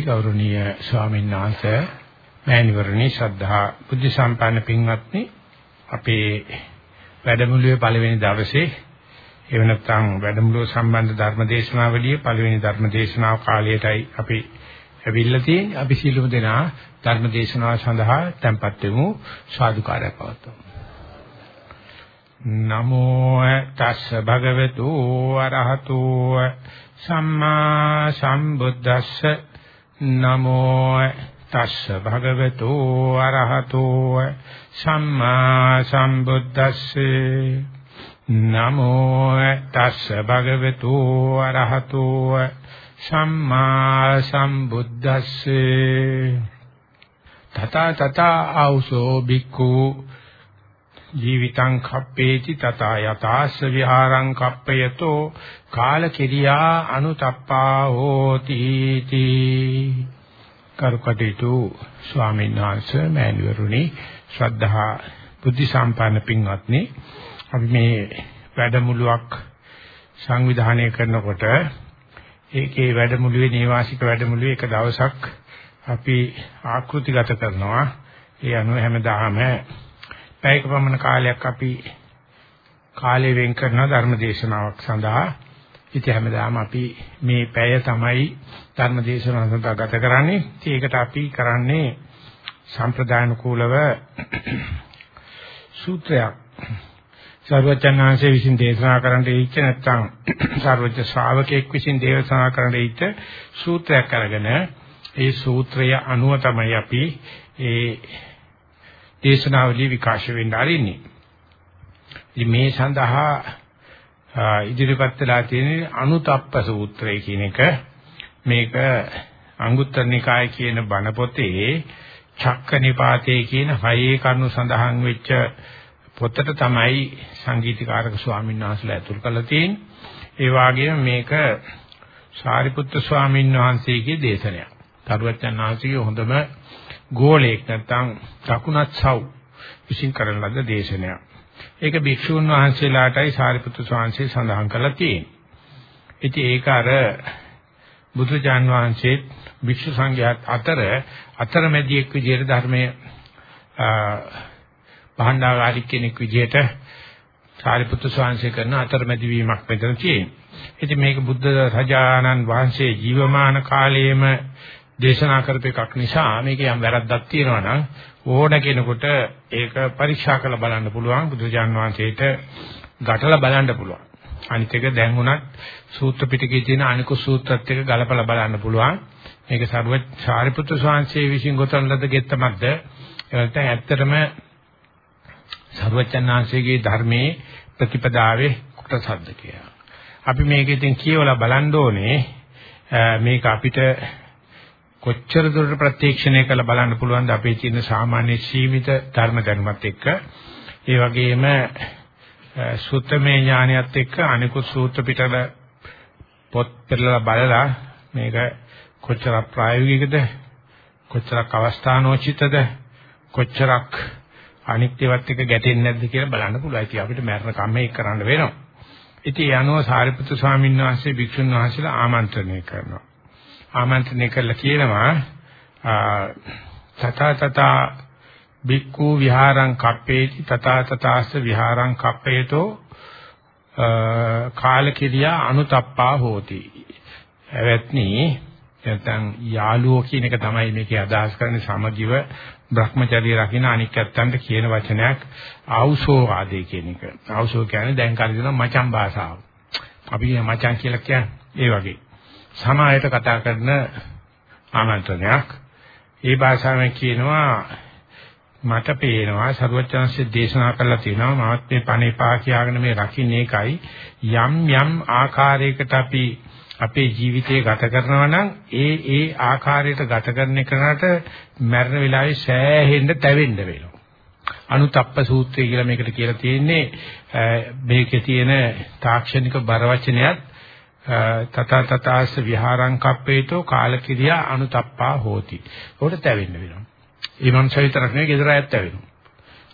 අවසරයි ගෞරවනීය ස්වාමීන් වහන්සේ මෑණිවරණි ශ්‍රද්ධා බුද්ධ සම්පන්න පින්වත්නි අපේ වැඩමුළුවේ පළවෙනි දවසේ එව නැත්නම් වැඩමුළුව සම්බන්ධ ධර්මදේශනාවලියේ පළවෙනි ධර්මදේශනාව කාලයටයි අපි ඇවිල්ලා තියෙන්නේ. අපි සීලමු දෙනා ධර්මදේශනාව සඳහා tempත් වෙමු. සාදුකාරයක් පවත්වමු. නමෝ තස්ස භගවතු අරහතෝ සම්මා සම්බුද්දස්ස නමෝ තස්ස භගවතු අරහතෝ සම්මා සම්බුද්දස්සේ. නමෝ තස්ස භගවතු අරහතෝ සම්මා සම්බුද්දස්සේ. තත තත ආවසෝ බික්ඛු ජීවිතං කප්පේති තථා යතාස්ස විහාරං කප්පයතෝ කාලකිරියා අනුතප්පා හෝති තී. කරුකටේතු ස්වාමීන් වහන්සේ මෑණිවරුනි ශ්‍රද්ධා බුද්ධ සම්පන්න පින්වත්නි අපි මේ වැඩමුළුවක් සංවිධානය කරනකොට ඒකේ වැඩමුළුවේ නේවාසික වැඩමුළුවේ එක දවසක් අපි ආකෘතිගත කරනවා. ඒ අනුව හැමදාම පැයක පමණ කාලයක් අපි කාලය වෙන් කරන ධර්ම දේශනාවක් සඳහා ඉතින් හැමදාම අපි මේ පැය තමයි ධර්ම දේශනාව සඳහා ගත කරන්නේ. ඒකට අපි කරන්නේ සම්ප්‍රදාන කූලව සූත්‍රයක් සර්වචන්නාංශයේ විසින් දේශනා කරන්න දීච්ච නැත්නම් සර්වජ ශ්‍රාවකෙක් විසින් දේශනා කරන්න දීච්ච සූත්‍රයක් අරගෙන ඒ සූත්‍රය අනුව තමයි අපි ඒ දේශනාවලිය විකාශ වෙන්න ආරින්නේ. ඉතින් මේ සඳහා ඉදිරිපත් වෙලා තියෙන අනුතප්ප සූත්‍රය කියන එක මේක අංගුත්තර නිකාය කියන බණ පොතේ චක්ක නිපාතේ කියන හයේ කරුණු සඳහන් වෙච්ච පොතට තමයි සංගීතකාරක ස්වාමීන් වහන්සේලා ඇතුල් කරලා තියෙන්නේ. ඒ වගේම මේක සාරිපුත්‍ර ස්වාමීන් වහන්සේගේ දේශනයක්. තරුවචන් වහන්සේගේ හොඳම ගෝලයක් නැත්නම් දකුණත් සව් විසින් කරන ලද දේශනයක්. ඒක භික්ෂුන් වහන්සේලාටයි සාරිපුත්‍ර ස්වාමීන් සඳහන් කරලා තියෙන්නේ. ඉතින් ඒක අර බුදුජාන් වහන්සේ භික්ෂු සංඝයාත් අතර අතරමැදියෙක් විදිහට ධර්මයේ භාණ්ඩාගාරික කෙනෙක් විදිහට සාරිපුත්‍ර ස්වාමීන් කරන අතරමැදි වීමක් මෙතන තියෙනවා. ඉතින් මේක බුද්ධ රජානන් වහන්සේ ජීවමාන කාලයේම දේශනා කරපු එකක් නිසා මේක යම් වැරද්දක් තියෙනවා නම් ඕන කෙනෙකුට ඒක පරීක්ෂා කරලා බලන්න පුළුවන් බුදුජාන් වහන්සේට ගැටලා බලන්න පුළුවන්. අනිත් එක දැන් උනත් සූත්‍ර පිටකේ තියෙන අනිකු සූත්‍රත් එක්ක ගලපලා බලන්න පුළුවන්. මේක සරුව සාරිපුත්‍ර ස්වාමීන් විසින් ගොතන ලද ගෙත්තමක්ද එතන ඇත්තටම සරුවචනාංශයේ ධර්මයේ ප්‍රතිපදාවේ කොටසක්ද කියලා. අපි මේක ඉතින් කියවලා බලන්න ඕනේ මේක අපිට කොච්චර දුරට ප්‍රත්‍යක්ෂණය කරලා බලන්න පුළුවන්ද අපේ තියෙන සාමාන්‍ය සීමිත ධර්ම දැනුමත් එක්ක ඒ වගේම සූත්‍රමය ඥානියත් එක්ක අනිකුත් සූත්‍ර පිටල පොත් පෙරලා බලලා මේක කොච්චර ප්‍රායෝගිකද කොච්චරක් අවස්ථානෝචිතද කොච්චරක් අනිත්‍යවත් එක්ක ගැටෙන්නේ නැද්ද කියලා බලන්න පුළුවන්. ඉතින් අපිට මරණ කම්මේ කරන්න වෙනවා. ඉතින් ඒ අනුව සාරිපුත්තු ස්වාමීන් වහන්සේ භික්ෂුන් වහන්සේලා ආමන්ත්‍රණය කරනවා. ආමන්ත්‍රණය කළා කියනවා තථා තථා බික්ඛු විහාරං කප්පේති තථා තථාස්ස විහාරං කප්පේතෝ කාලකිරියා අනුතප්පා හෝති. එවත්නි නැත්නම් යාළුවෝ කියන එක තමයි මේකේ අදහස් කරන්නේ සමගිව Brahmacharya රකින්න අනික් ඇත්තන්ට කියන වචනයක් ආවුසෝ ආදී කියන එක. ආවුසෝ කියන්නේ දැන් කාලේ මචං භාෂාව. අපි මචං කියලා කියන්නේ ඒ වගේ. සමායයට කතා කරන ආමන්ත්‍රණයක්. ඒ භාෂාවෙන් කියනවා මට පේනවා සරුවචනන්සේ දේශනා කළා තියෙනවා මාත් මේ පණේපා කියාගෙන මේ රකින්නේ එකයි යම් යම් ආකාරයකට අපි අපේ ජීවිතය ගත කරනවා නම් ඒ ඒ ආකාරයට ගත කරන එකනට මරණ වෙලාවේ සෑහෙන්න තැවෙන්න වෙනවා. අනුතප්ප සූත්‍රය කියලා මේකට කියලා තියෙන්නේ මේකේ තියෙන තාක්ෂණික බර වචනයත් තත තතාස විහාරං කප්පේතෝ කාලකිරියා අනුතප්පා හෝති. උකට තැවෙන්න වෙනවා. ඒ මනුස්සය විතරක් නෙවෙයි ගෙදර අයත් තැවෙනවා.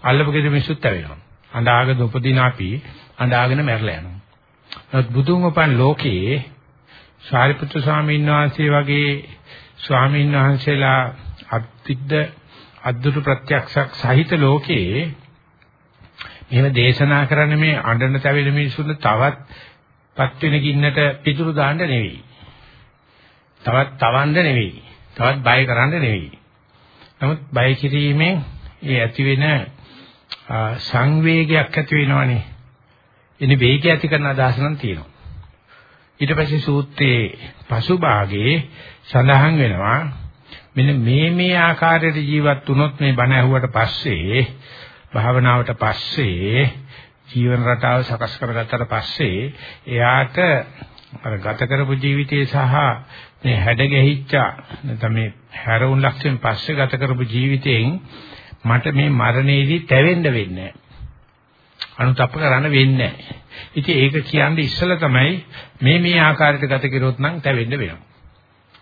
අල්ලපු ගෙදර මිනිස්සුත් තැවෙනවා. අඬාගෙන උපදින අපි අඬාගෙන මැරලා යනවා. නමුත් බුදුන් උපන් ලෝකයේ සාරිපුත්‍ර ස්වාමීන් වහන්සේ වගේ ස්වාමීන් වහන්සේලා අත්විද්ද අද්දුරු ප්‍රත්‍යක්ෂක් සහිත ලෝකයේ මෙහෙම දේශනා කරන මේ අඬන තැවෙන මිනිසුන්ට තවත් පත් වෙන ගින්නට පිටුරු දාන්න නෙවෙයි. තවත් තවන්න නෙවෙයි. තවත් බය කරන්න නෙවෙයි. නමුත් බය කිරීමෙන් ඒ ඇති වෙන සංවේගයක් ඇති වෙනවනේ. එනි වේගය ඇති කරන අදහස නම් තියෙනවා. ඊට පස්සේ සූත්‍රයේ පසුභාගයේ සඳහන් වෙනවා මෙන්න මේ මේ ආකාරයට ජීවත් වුණොත් මේ බණ ඇහුවට පස්සේ භාවනාවට පස්සේ ජීවන රටාව සකස් කරගත්තට පස්සේ එයාට අර ගත කරපු ජීවිතය සහ මේ හැඩ ගැහිච්ච නැත්නම් මේ හැරවුන් ලක්ෂයෙන් පස්සේ ගත කරපු ජීවිතයෙන් මට මේ මරණයේදී තැවෙන්න වෙන්නේ අනුතප්ප කරන්න වෙන්නේ ඉතින් ඒක කියන්නේ ඉස්සලා තමයි මේ මේ ආකාරයට ගත කෙරුවොත් නම් තැවෙන්න වෙනවා.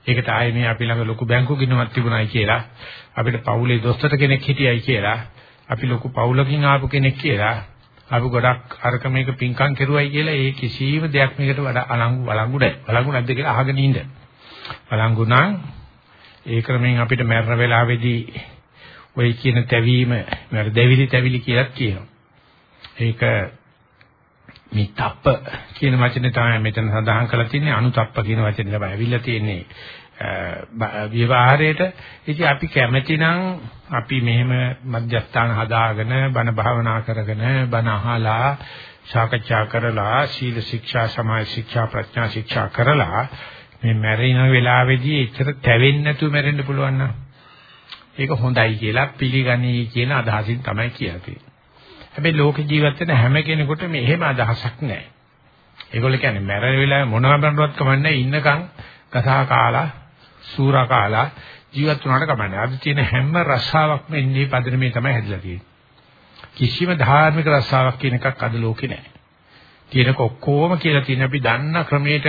ඒකට ආයේ මේ අපි ළඟ ලොකු බැංකු ගිණුමක් තිබුණායි කියලා අපිට පවුලේ දොස්තර කෙනෙක් හිටියයි කියලා අපි ලොකු පවුලකින් ආපු කෙනෙක් කියලා අපි ගොඩක් අරක මේක පිංකම් කෙරුවයි කියලා ඒ කිසිම දෙයක් මේකට වඩා අලංගු වළංගු නැහැ. වළංගු නැද්ද කියලා අහගෙන ඉන්න. වළංගු නම් ඒ ක්‍රමෙන් අපිට මරණ වෙලාවේදී ওই කියන තැවීම මර දෙවිලි තැවිලි කියලා කියනවා. ඒක මේ තප්ප කියන වචනේ තමයි මෙතන සඳහන් කරලා තියෙන්නේ අනුතප්ප කියන වචනේ තමයි ඇවිල්ලා තියෙන්නේ විවහාරයට ඉතින් අපි කැමැති නම් අපි මෙහෙම මධ්‍යස්ථාන හදාගෙන බණ භාවනා කරගෙන බණ අහලා සාකච්ඡා කරලා සීල ශික්ෂා සමාධි ශික්ෂා ප්‍රඥා ශික්ෂා කරලා මේ මැරෙන වෙලාවේදී එච්චර තැවෙන්නේ නැතුව මැරෙන්න පුළුවන් නම් ඒක හොඳයි කියලා පිළිගනී කියන අදහසින් තමයි කියන්නේ. හැබැයි ලෝක ජීවත් වෙන හැම කෙනෙකුට මේ එහෙම අදහසක් නැහැ. ඒගොල්ලෝ කියන්නේ මැරෙන වෙලාවේ මොනවා බඳවත් කමන්නේ ඉන්නකම් කසා කාලා සූරා කාලා ජීවත් වුණාට කමන්නේ. අද තියෙන හැම රස්සාවක්ම ඉන්නේ පදනමේ තමයි හැදිලා තියෙන්නේ. කිසිම ධාර්මික රස්සාවක් කියන එකක් අද ලෝකේ නැහැ. තියෙනක ඔක්කොම කියලා තියෙන අපි දන්න ක්‍රමයට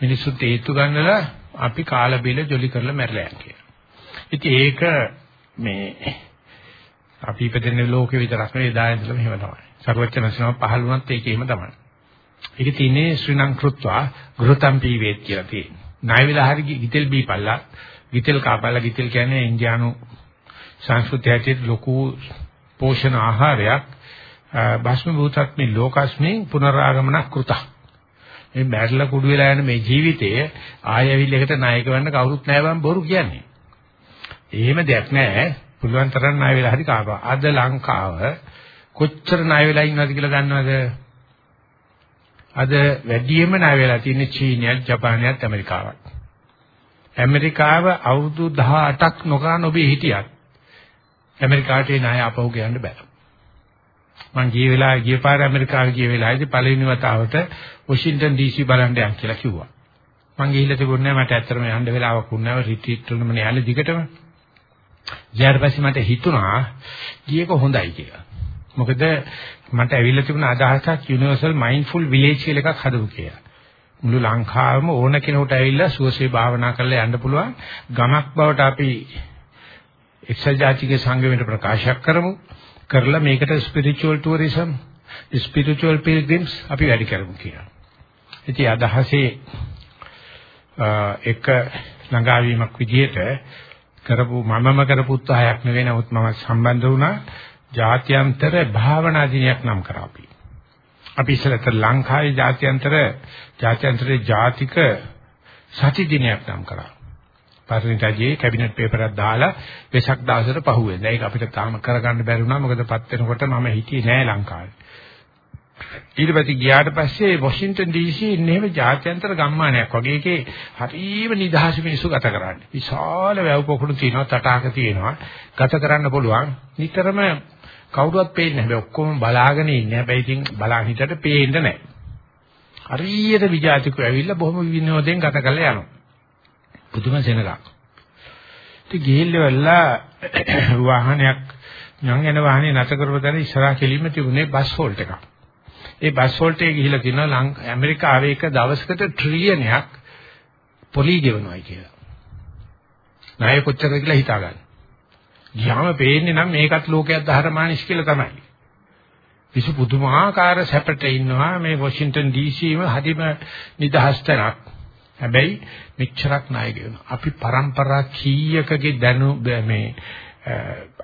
මිනිස්සුත් හේතු ගන්නලා අපි කාල බිල ජොලි කරලා මැරලා යන කියලා. ඉතින් ඒක මේ අපි ඉපදෙන ලෝකෙ විතරක් නෙවෙයි දායන්තලම එහෙම තමයි. සර්වචනසනම පහළ වුණත් ඒකේම තමයි. ඒකේ තියෙන්නේ ශ්‍රීණං කෘත්වා ගෘතම් පීවේත් කියලා තියෙනවා. ණය වෙලා හරි ගිතෙල් බීපල්ලා ගිතෙල් කාපල්ලා ගිතෙල් කියන්නේ ඉන්දියානු සංස්කෘතියට ලොකු පෝෂණ ආහාරයක් භස්ම භූතත්මි ලෝකස්මි පුනරාගමන කෘත. මේ මැරලා කුඩු වෙලා යන මේ ජීවිතයේ ආයෙවිල් එකට ණයක වෙන්න කවුරුත් නැහැ බං බොරු කියන්නේ. එහෙම දෙයක් නැහැ. පුළුවන් තරම් ණය වෙලා හරි කාපා. අද ලංකාව කොච්චර ණය වෙලා ඉන්නවද කියලා දන්නවද? අද වැඩියෙන්ම ණය වෙලා තියෙන්නේ චීනයත්, ජපානයත්, ඇමරිකාවත්. ඇමරිකාව අවුරුදු 18ක් නොකරන ඔබේ හිටියත් ඇමරිකාට ඒ ණය අපහු ගන්න බෑ. මං ගිය වෙලාවේ ගිය පාර ඇමරිකාවේ ගිය වෙලාවේදී පළවෙනි වතාවට වොෂින්ටන් DC බලන්න යන්න කියලා කිව්වා. මං ගිහිල්ලා තිබුණේ නැහැ මට ඇත්තටම යන්න වෙලාවක් වුණා නැහැ රිට්‍රීට් වලම යන්නේ දිගටම. ඊට පස්සේ මට හිතුණා ගියක හොඳයි කියලා. මොකද මට ඇවිල්ලා තිබුණ අදහසක් යුනිවර්සල් මයින්ඩ්ෆුල් විලේජ් කියලා එකක් හදමු කියලා. මුළු ලංකාවම ඕන කෙනෙකුට ඇවිල්ලා සුවසේ භාවනා කරලා යන්න පුළුවන් ගමක් බවට අපි එක්සල් ජාතික සංගමයට ප්‍රකාශයක් කරමු. කරලා මේකට ස්පිරිචුවල් ටුවරිසම් ස්පිරිචුවල් පිල්ග්‍රිම්ස් අපි වැඩි කරමු කියලා. ඉතින් අදහසේ එක ළඟාවීමක් විදිහට කරපු මමම කරපු උත්සාහයක් නෙවෙයි නමුත් මම සම්බන්ධ වුණා ජාත්‍යන්තර භාවනා දිනයක් නම් කරා අපි. අපි ඉස්සරට ලංකාවේ ජාත්‍යන්තර ජාත්‍යන්තරේ ජාතික සති දිනයක් නම් කරා. පරිණිතජේ කැබිනට් පේපරයක් දාලා වෙසක් දවසට පහුවෙන්ද. ඒක අපිට තාම කරගන්න බැරි වුණා. මොකද පත් වෙනකොට මම හිටියේ නෑ ලංකාවේ. ඊට පස්සේ ගියාට පස්සේ වොෂින්ටන් DC ඉන්නේ එහෙම ජාත්‍යන්තර ගම්මානයක් වගේ එකේ හරිම නිදහස් මිනිස්සු ගත කරන්නේ. විශාල වැව් පොකුණු තියෙනවා, තටාක තියෙනවා. ගත කරන්න පුළුවන්. නිතරම කවුරුවත් පේන්නේ නැහැ. ඔක්කොම බලාගෙන ඉන්නේ. හැබැයි ඉතින් බලන් හිටට පේන්නේ නැහැ. හරියට විජාතිකෝ ඇවිල්ලා බොහොම විනෝදයෙන් ගත කරලා යනවා. පුදුම සෙනගක්. ඉතින් ගිහිල්ලා වාහනයක් යන් යන වාහනේ නැත කරපු තැන ඉස්සරහා කෙලින්ම තිබුණේ බස් හෝල්ට් එකක්. ඒ බස් හෝල්ට් එකේ ගිහිල්ලා තියෙනවා ඇමරිකාවේ එක දවසකට ට්‍රිලියනයක් පොලි ගෙවනවායි කියලා. ණය කොච්චරද කියලා හිතා ගන්න. ගියාම පේන්නේ නම් මේකත් ලෝකයක් ධර්මානිස් කියලා තමයි. විසු පුදුමාකාර සැපට ඉන්නවා මේ වොෂින්ටන් DC ම හදිම නිදහස් තැනක්. හැබැයි මෙච්චරක් ණය ගෙවන. අපි પરම්පරා කීයකගේ දැනු මේ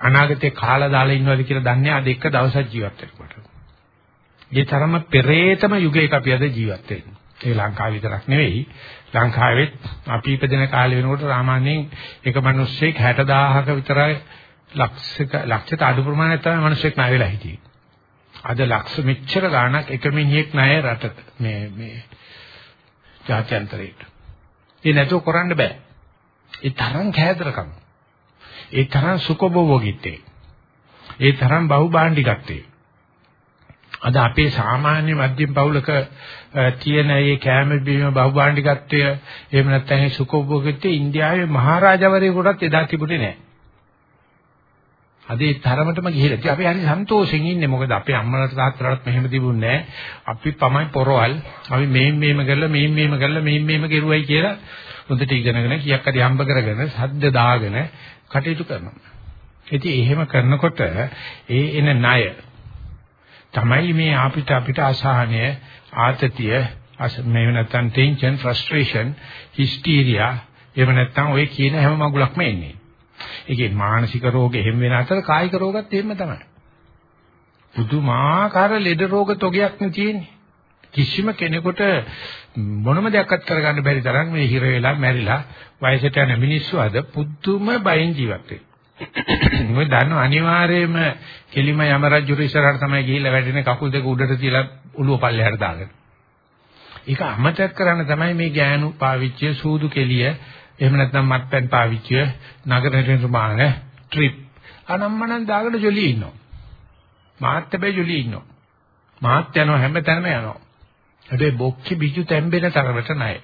අනාගතේ කාලා දාලා ඉන්නවද කියලා දන්නේ අද එක දවසක් ජීවත් වෙනකොට. ඒ තරම පෙරේතම යුගයක අපි අද ජීවත් වෙන්නේ. ඒ ලංකාව විතරක් නෙවෙයි ලංකාවෙත් අපි ඉපදෙන කාලේ වෙනකොට සාමාන්‍යයෙන් එක මිනිස්සෙක් 60000ක විතරයි ලක්ෂක ලක්ෂයට අඩු ප්‍රමාණයක් තමයි මිනිස්සෙක් ණය වෙලා හිටියේ. අද ලක්ෂ මෙච්චර ගාණක් එක මිනිහෙක් ණය රටට මේ මේ ජාත්‍යන්තරයට. ඒ නැතුව කරන්න බෑ. ඒ තරම් කෑදරකම්. ඒ තරම් සුඛභෝගීත්වය. ඒ තරම් බහුභාණ්ඩිකත්වය. අද අපේ සාමාන්‍ය මධ්‍යම පවුලක තියෙන මේ කෑම බීම බහුභාණ්ඩිකත්වය එහෙම නැත්නම් සුඛභෝගීත්වය ඉන්දියාවේ මහරජවරයෙකුටත් එදා තිබුණේ නැහැ. අද ඒ තරමටම ගිහිලා. ඉතින් අපි හරි සන්තෝෂෙන් ඉන්නේ. මොකද අපේ අම්මලාට තාත්තලාට මෙහෙම තිබුණේ නැහැ. අපි තමයි පොරවල්. අපි මේන් මේම කරලා මේන් මේම කරලා මේන් මේම කෙරුවයි කියලා හොඳට ඉගෙනගෙන කීයක් හරි හම්බ කරගෙන සද්ද දාගෙන කටයුතු කරනවා. ඉතින් එහෙම කරනකොට ඒ එන ණය තමයි මේ අපිට අපිට අසහනය ආතතිය මේ නැත්තම් ටෙන්ෂන් ෆ්‍රස්ට්‍රේෂන් හිස්ටීරියා එහෙම නැත්තම් ඔය කියන හැම මගුලක්ම එන්නේ. ඒකේ මානසික රෝග එහෙම වෙන අතර කායික රෝගත් එහෙම තමයි. පුදුමාකාර ලෙඩ රෝග තොගයක් නේ තියෙන්නේ. කිසිම කෙනෙකුට මොනම දෙයක්වත් කරගන්න බැරි තරම් මේ හිර වෙලා මැරිලා වයසට යන මිනිස්සු අද පුදුම බයෙන් ජීවත් වෙනවා. මොකද දන්නව අනිවාර්යයෙන්ම කෙලිම යම රජු ඉස්සරහට තමයි ගිහිල්ලා වැටෙන්නේ කකුල් දෙක උඩට තියලා ඔළුව පල්ලෙහාට දාගෙන. ඒක අමතක කරන්න තමයි මේ ගෑනු පාවිච්චිය සූදු කෙලිය එහෙම නැත්නම් මත්පැන් පාවිච්චිය නගර නිර්මාණ ට්‍රිප් අනම්මනම් දාගෙන ජොලිය ඉන්නවා. මාත් හැබැයි ජොලිය ඉන්නවා. මාත් යනවා හැමතැනම යනවා. හැබැයි බොක්කි බිජු තැම්බෙන තරමට නැහැ.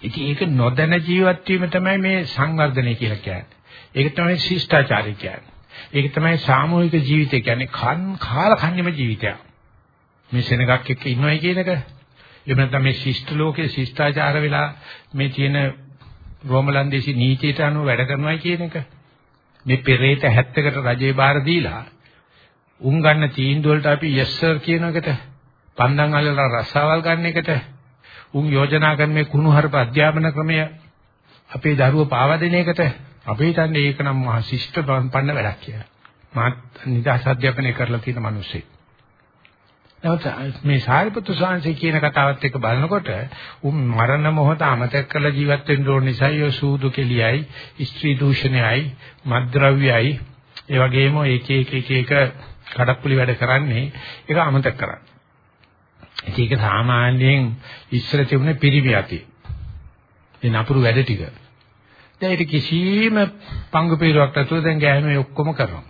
ඉතින් ඒක නොදැන ජීවත් වීම තමයි මේ සංවර්ධනය කියලා කියන්නේ. ඒක තමයි ශිෂ්ටාචාරය කියන්නේ. ඒක තමයි සාමූහික ජීවිතය කියන්නේ කන් කාල කන්නේම ජීවිතයක්. මේ සෙනගක් එක්ක ඉන්නවයි කියන එක. එහෙම නැත්නම් මේ ශිෂ්ට ලෝකයේ ශිෂ්ටාචාර වෙලා මේ තියෙන රෝමලන්දේසි නීතියට අනුව වැඩ කරනවා කියන එක. මේ පෙරේත 70කට රජේ බාර දීලා උන් ගන්න තීන්දුව වලට අපි yes sir කියන එකට පන්දන් අල්ලලා රස්සාවල් ගන්න එකට උන් යෝජනා කරන මේ කුණුහරුප අධ්‍යාපන ක්‍රමය අපේ දරුවෝ පාවා දෙන එකට අපි හිතන්නේ ඒක නම් මහා ශිෂ්ට පන්න වැඩක් කියලා. මාත් නිදහස් අධ්‍යාපනය කරලා තියෙන මිනිස්සෙක්. නමුත් මේ සාරිපුත්තු සාංශය කියන කතාවත් එක්ක බලනකොට උන් මරණ මොහොත අමතක කරලා ජීවත් වෙන්න ඕන නිසා යෝ සූදු කෙලියයි, ස්ත්‍රී දූෂණයයි, මද්ද්‍රව්‍යයි, ඒ වගේම එක එක එක එක කඩප්පුලි වැඩ කරන්නේ ඒක අමතක කරන්නේ. ඒක සාමාන්‍යයෙන් ඉස්සර තිබුණේ පිරිමි යති. ඒ නපුරු වැඩ ටික. දැන් ඒක කිසිම පංගු පිරුවක් නැතුව දැන් ගෑනු ඔක්කොම කරනවා.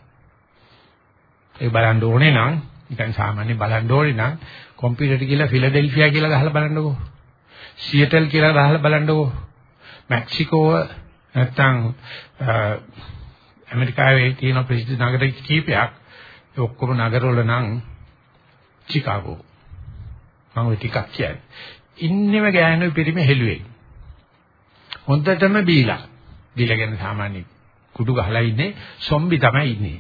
ඒ බලන්න ඕනේ නම් නිකන් සාමාන්‍ය බලන්න ඕනේ නම් කම්පියුටර් කියලා ෆිලඩෙල්ෆියා කියලා ගහලා බලන්නකෝ. සියටල් කියලා ගහලා බලන්නකෝ. මෙක්සිකෝ නැත්තම් ඇමරිකාවේ තියෙන ප්‍රසිද්ධ නගර කීපයක් ඒ ඔක්කොම නගරවල නම් චිකාගෝ. මම ඔය ටිකක් කියන්නේ. ඉන්නෙම ගෑනු පිරිමි හෙළුවේ. හොඳටම බීලා. බීලා කියන්නේ සාමාන්‍ය කුඩු ගහලා ඉන්නේ සොම්බි තමයි ඉන්නේ.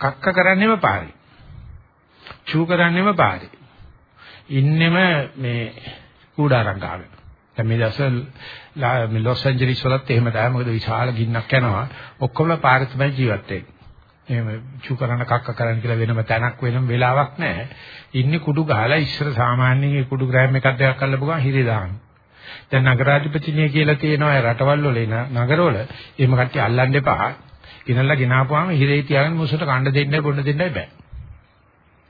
කක්ක කරන්නේම පාරේ. චූ කරන්නෙම පාරේ. ඉන්නෙම මේ කූඩාරම් ගාගෙන. දැන් මේ දවස්වල මේ ලොස් ඇන්ජලිස් වලත් එහෙම තමයි. මොකද විශාල ගින්නක් යනවා. ඔක්කොම පාරේ තමයි ජීවත් වෙන්නේ. එහෙම චූ කරන කක්ක කරන්න කියලා වෙනම තැනක් වෙනම වෙලාවක් නැහැ. ඉන්නේ කුඩු ගහලා ඉස්සර සාමාන්‍යයෙන් කුඩු ග්‍රෑම් එකක් දෙකක් අල්ලපු ගමන් හිරේ දානවා. දැන් නගරාධිපතිනිය කියලා තියෙනවා ඒ රටවල් වල එන නගරවල එහෙම කට්ටිය අල්ලන්න එපා. ඉනල්ලා ගෙනාපුවාම හිරේ තියාගෙන මුසට කණ්ඩ දෙන්නයි බොන්න දෙන්නයි බෑ.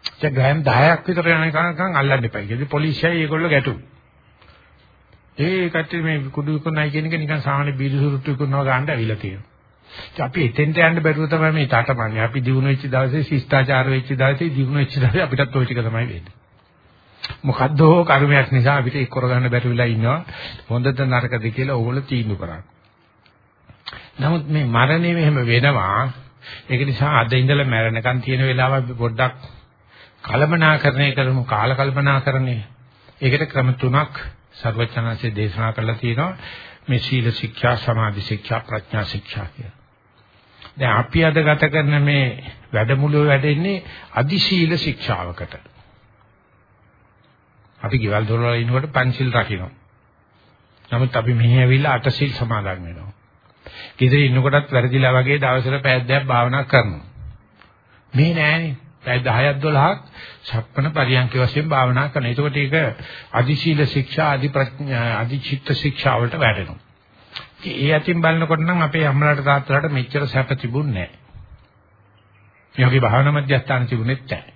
දැන් ග්‍රෑම් 10ක් විතර යන කනකන් අල්ලන්න එපා. ඒකදී පොලිසියයි ඒගොල්ලෝ ගැටුම්. ඒ කට්ටිය මේ කුඩු විකුණයි කියන එක නිකන් සාමාන්‍ය බීජ සුරුට්ටු විකුණනවා ගන්න ඇවිල්ලා තියෙනවා. ඉතින් අපි එතෙන්ට යන්න බැරුව තමයි මේ තාටමන්නේ. අපි දිනු වෙච්ච දවසේ ශිෂ්ටාචාර වෙච්ච දවසේ දිනු වෙච්ච දවසේ අපිටත් ওই ටික තමයි වෙන්නේ. මොකද්ද කර්මයක් නිසා අපිට ඒක කරගන්න බැරි වෙලා ඉන්නවා. හොඳද නරකද කියලා ඕගොල්ලෝ තීන්දුව කරන්නේ. නමුත් මේ මරණය මෙහෙම වෙනවා. ඒක නිසා අද ඉඳලා මැරෙනකන් තියෙන වෙලාව අපි පොඩ්ඩක් කලමනාකරණය කරමු කාල කල්පනාකරණය. ඒකට ක්‍රම තුනක් සර්වචනanse දේශනා කරලා තියෙනවා. මේ සීල ශික්ෂා, සමාධි ශික්ෂා, ප්‍රඥා ශික්ෂා කියලා. දැන් අපි අද ගත කරන මේ වැඩමුළුව වැඩෙන්නේ අදි සීල ශික්ෂාවකට. අපි ගෙවල් දොරවල් ඉන්නකොට පංචිල් රකින්න. නමුත් අපි මෙහි ඇවිල්ලා අටසිල් සමාදන් වෙනවා. ගෙදර ඉන්නකොටත් වැරදිලා වගේ දවසට පැය දෙකක් භාවනා කරනවා. මේ නෑනේ. පැය 10ක් 12ක් සක්මණ පරියන්ක වශයෙන් භාවනා කරනවා. එතකොට ඒක අදිශීල ශික්ෂා, අදි ප්‍රඥා, අදි චිත්ත ශික්ෂා වලට වැටෙනවා. ඒ අතින් බලනකොට නම් අපේ අම්මලාට තාත්තලාට මෙච්චර සැප තිබුණේ නෑ. මේ වගේ භාවනා මධ්‍යස්ථාන තිබුණෙත් නෑ.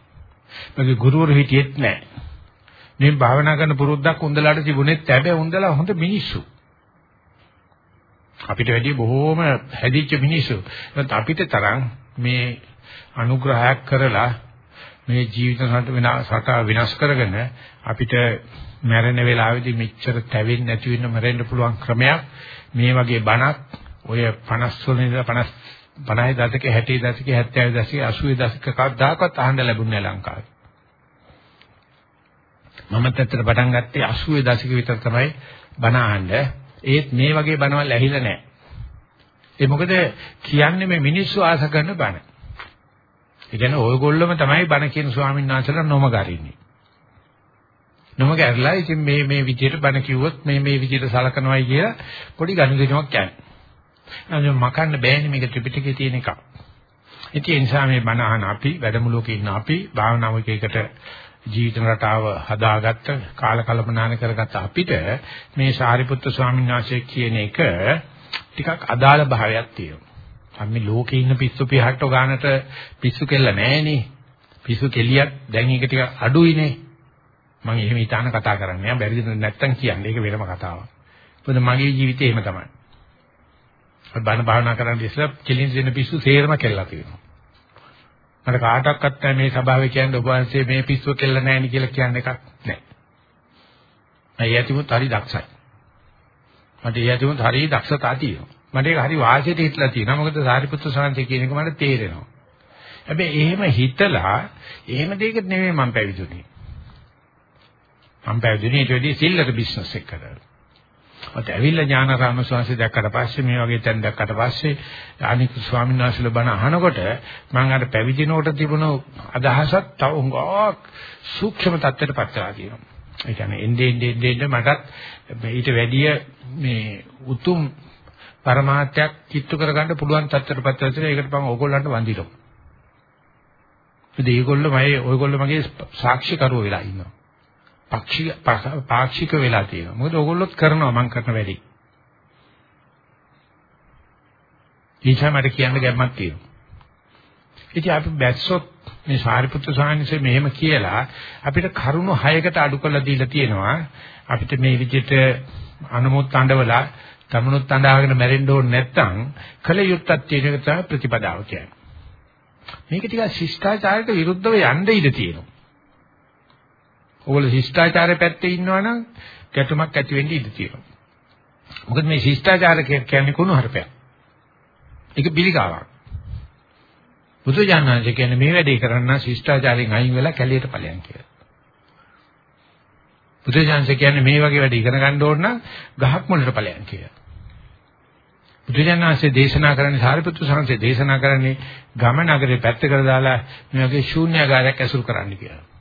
මගේ ගුරුවරු හිටියෙත් නෑ. මේ භාවනා කරන පුරුද්දක් උන්දලාට තිබුණෙත් හැබැයි උන්දලා හොඳ මිනිස්සු. අපිට වැඩි බොහෝම හැදිච්ච මිනිස්සු. ඒත් අපිට තරම් මේ අනුග්‍රහයක් කරලා මේ ජීවිත සට විනාශ කරගෙන අපිට මැරෙන වෙලාවේදී මෙච්චර තැවෙන්නේ නැති වෙන්න මැරෙන්න පුළුවන් ක්‍රමයක් මේ වගේ බණක් ඔය 50 වල ඉඳලා 50 50 දශකයේ 60 දශකයේ 70 දශකයේ 80 දශකයේ කවදාකවත් අහන්න ලැබුණේ නැහැ ලංකාවේ. මම ඇත්තට පටන් ගත්තේ 80 දශක විතර තමයි බණ අහන්න. ඒත් මේ වගේ බණවල් ඇහිලා නැහැ. ඒ මොකද කියන්නේ මේ මිනිස්සු ආස කරන බණ. ඒ කියන්නේ ඔයගොල්ලොම තමයි බණ කියන ස්වාමීන් වහන්සේලා නොමගරින්නේ. නොමගරලා ඉතින් මේ මේ විදියට බණ කිව්වොත් මේ මේ විදියට සලකනවායි කියලා පොඩි ගනුදෙනුවක් කියන්නේ. අනේ මකන්න බෑනේ මේක ත්‍රිපිටකයේ තියෙන එකක්. ඉතින් ඒ නිසා මේ බණ අහන අපි වැඩමුළුවක ඉන්න අපි භාවනාවකයකට ජීවිත රටාව හදාගත්ත කාලකල්පනාන කරගත්ත අපිට මේ සාරිපුත්‍ර ස්වාමීන් වහන්සේ කියන එක ටිකක් අදාළ භාවයක් තියෙනවා. අපි ලෝකේ ඉන්න පිස්සු පිහට්ටෝ ගන්නට පිස්සු කෙල්ල නැහැනේ. පිස්සු කෙලියක් දැන් ඒක ටික අඩුයිනේ. මම එහෙම හිතාන කතා කරන්නේ නෑ. බැරිද නැත්තම් කියන්නේ. ඒක වෙනම කතාවක්. මොකද මගේ ජීවිතේ එහෙම තමයි. බණ භාවනා කරන්න ඉස්සෙල්ලා කෙලින් දෙන පිස්සු සේරම කෙල්ලලා තියෙනවා. මට කාටවත් නැහැ මේ සභාවේ කියන්නේ ඔබ වහන්සේ මේ පිස්සුව කෙල්ල නැහැ නේ කියලා කියන්න එකක් නැහැ. අය යතිමුත් හරි දක්ෂයි. මට ඒ යතිමුත් හරි දක්ෂතා තියෙනවා. මට ඒක හරි වාසියට හිටලා තියෙනවා. මොකද සාරිපුත්‍ර සාන්ති කියන එක මට තේරෙනවා. හැබැයි එහෙම හිතලා එහෙම දෙයකට නෙමෙයි මම පැවිදුනේ. මම පැවිදුනේ ඊට වැඩි සිල්ලර බිස්නස් එක කරලා. මට ඇවිල්ලා ඥානාරාම ස්වාමීන් දැක්කට පස්සේ මේ වගේ තැන් දැක්කට පස්සේ අනික ස්වාමීන් වහන්සේලා බණ අහනකොට මම අර පැවිදිනකොට තිබුණු අදහසක් තව හුඟක් සූක්ෂම තත්ත්වයට පත් වෙලා තියෙනවා. ඒ කියන්නේ එන්නේ එන්නේ එන්නේ මටත් ඊට වැඩිය මේ උතුම් પરමාර්ථයක් කිට්ටු කරගන්න පුළුවන් තත්ත්වයට පත් වෙලා තියෙනවා. ඒකට මම ඕගොල්ලන්ට වඳිනවා. ඉතින් ඒගොල්ලෝ මගේ ඔයගොල්ලෝ මගේ සාක්ෂිකරුවෝ වෙලා ඉන්නවා. පාක්ෂික පාක්ෂික වෙලා තියෙනවා. මොකද ඕගොල්ලොත් කරනවා මම කරන වැඩි. ඊචා මට කියන්න ගැම්මක් තියෙනවා. ඉතින් අපි බැස්සොත් මේ සාරිපුත්‍ර සාංශය මෙහෙම කියලා අපිට කරුණු 6කට අඩු කරලා දීලා තියෙනවා. අපිට මේ විදිහට අනුමුත් අඬවලා තමනුත් අඬාගෙන මැරෙන්න ඕනේ නැත්නම් කල යුත්තක් තියෙන එක තමයි ප්‍රතිපදාව කියන්නේ. මේක ටිකක් ශිෂ්ටාචාරයට විරුද්ධව යන්න ඉඩ තියෙනවා. ඕගොල්ලෝ ශිෂ්ටාචාරය පැත්තේ ඉන්නවනම් ගැටුමක් ඇති වෙන්න ඉඩ තියෙනවා. මොකද මේ ශිෂ්ටාචාර කියන්නේ කුණු හරපයක්. ඒක පිළිකාවක්. බුදුජානනාංශ කියන්නේ මේ වැඩේ කරන්න ශිෂ්ටාචාරයෙන් අයින් වෙලා කැලියට ඵලයන් කියලා. බුදුජානනාංශ කියන්නේ මේ වගේ වැඩ ඉගෙන ගන්න ඕන නම් ගහක් මුලට ඵලයන් කියලා. බුදුජානනාංශයේ දේශනා කරන්නේ සාරිපුත්තු සාංශයේ දේශනා කරන්නේ ගම නගරේ පැත්තකට දාලා මේ වගේ ශූන්‍යagaraක් ඇසුරු කරන්න කියලා.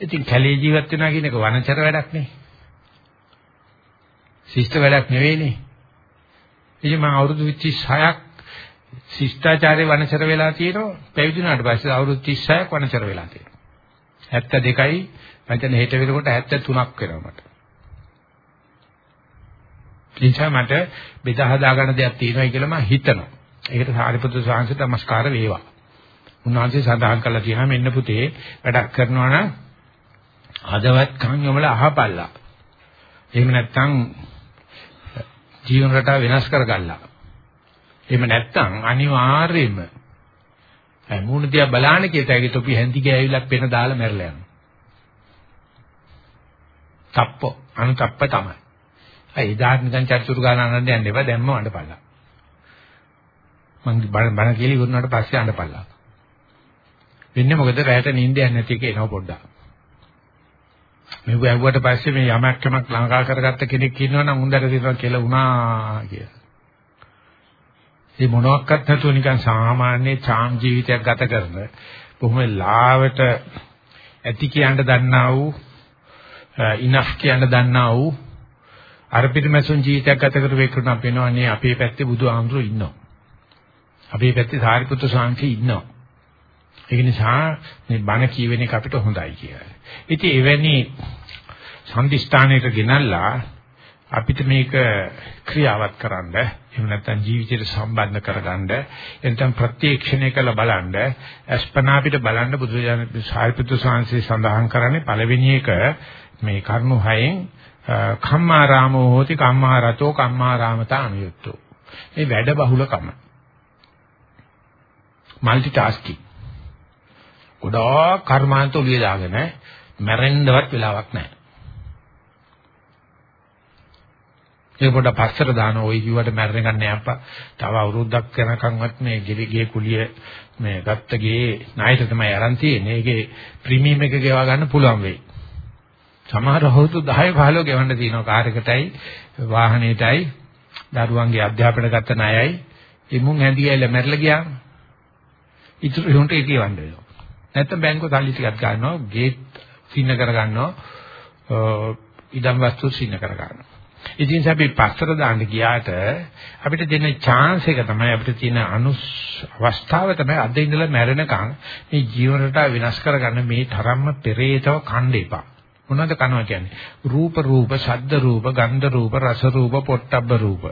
ඉතින් කැලේ ජීවත් වෙනවා කියන එක වනචර වැඩක් නේ. ශිෂ්ට වැඩක් නෙවෙයිනේ. ඉතින් මම අවුරුදු 36ක් ශිෂ්ටාචාරයේ වනචර වෙලා තියෙනවා. පැවිදුණාට පස්සේ අවුරුදු 36ක් වනචර වෙලා තියෙනවා. 72යි මචං හෙට වෙනකොට 73ක් වෙනවා මට. නිසා මට බෙදා හදා ගන්න දෙයක් තියෙනවා කියලා මම හිතනවා. ඒකට සාරිපුත්‍ර සාංශයට নমස්කාර වේවා. උන්වහන්සේ සඳහන් කළා තියෙනවා මෙන්න පුතේ වැඩක් කරනවා නම් හදවත් කන් යොමල අහපල්ලා. එහෙම නැත්නම් ජීවන රටාව වෙනස් කරගල්ලා. එහෙම නැත්නම් අනිවාර්යයෙන්ම මූණ දිහා බලාන කීතයි තොපි හැන්දි ගෑවිලා පෙන දාලා මැරලා යනවා. තප්පෝ අනුතප්ප තමයි. අය ඉදාට නිකන් චර්චුරු ගාන අනන්න යන්න එපා දැම්ම අඬපල්ලා. මං බණ බණ කියලා ඉවරනට පස්සේ අඬපල්ලා. වෙන්නේ මොකද රැයට නිින්ද යන්නේ නැති එක එනවා පොඩ්ඩක්. මේක ඇහුවට පස්සේ මේ යමක් යමක් ලංකා කරගත්ත කෙනෙක් ඉන්නවනම් උන්දට කියනවා කියලා වුණා කියලා. ඒ මොනවත් නැතුව නිකන් සාමාන්‍ය චාම් ජීවිතයක් ගත කරන බොහොම ලාවට ඇති කියන්න දන්නා වූ ඉනෆ් කියන්න දන්නා වූ අර පිටමැසුන් ජීවිතයක් ගත කරපු එක්කන අපේනවා නේ අපේ පැත්තේ බුදු ආමතුරු ඉන්නවා. අපේ පැත්තේ සාරිපුත්‍ර සාංශි ඉන්නවා. ඒක නිසා මේ බණ කියවෙන එක අපිට හොඳයි කියලා. ඉතින් එවැනි සම්දිස්ථානයක ගෙනල්ලා අපිට මේක ක්‍රියාවත් කරන්න එහෙම නැත්නම් ජීවිතයට සම්බන්ධ කරගන්න එතන ප්‍රත්‍යක්ෂණය කළ බලන්න අස්පනා අපිට බලන්න බුදුරජාණන් සාරිපුත්‍ර සාංශේ සඳහන් කරන්නේ පළවෙනි එක මේ කරුණු හයෙන් කම්මාරාමෝ හෝති කම්මාරතෝ කම්මාරාමතා අනුයුක්තෝ මේ වැඩ බහුලකම. মালටි ටාස්කින් ගොඩාක් කර්මාන්ත ඔලිය දාගෙන මැරෙන්නවත් වෙලාවක් නැහැ ඒක පොඩ පස්සට දාන ওই කිව්වට මැරෙන්න ගන්න නෑ අප්පා. තව අවුරුද්දක් යනකම්වත් මේ ගෙලිගේ කුලිය මේ ගත්ත ගේ ණයට තමයි aran තියෙන්නේ. ඒකේ ප්‍රීමියම් එක ගෙවා ගන්න පුළුවන් වෙයි. සමහර අවුරුදු 10 15 ගෙවන්න තියෙනවා කාර් එකටයි වාහනයටයි දරුවන්ගේ අධ්‍යාපන ගත්ත ණයයි ඉමුන් ඇඳියල මැරලා ගියාම ඉතුරු උන්ට ඒක ගෙවන්න වෙනවා. නැත්නම් බැංකුව සල්ලි ටිකක් ගන්නවා ගේට් සින්න කර ගන්නවා ඉදම් වස්තු සින්න කර ගන්නවා. ඉතින් අපි පස්සට දාන්න ගියාට අපිට දෙන chance එක තමයි අපිට තියෙන අනුස් අවස්ථාව තමයි අද ඉඳලා මැරෙනකන් මේ ජීවන රටාව විනාශ කරගන්න මේ තරම්ම පෙරේතව කණ්ඩ එපා. මොනවද කනවා කියන්නේ? රූප රූප, ශබ්ද රූප, ගන්ධ රූප, රස රූප, පොට්ටබ්බ රූප.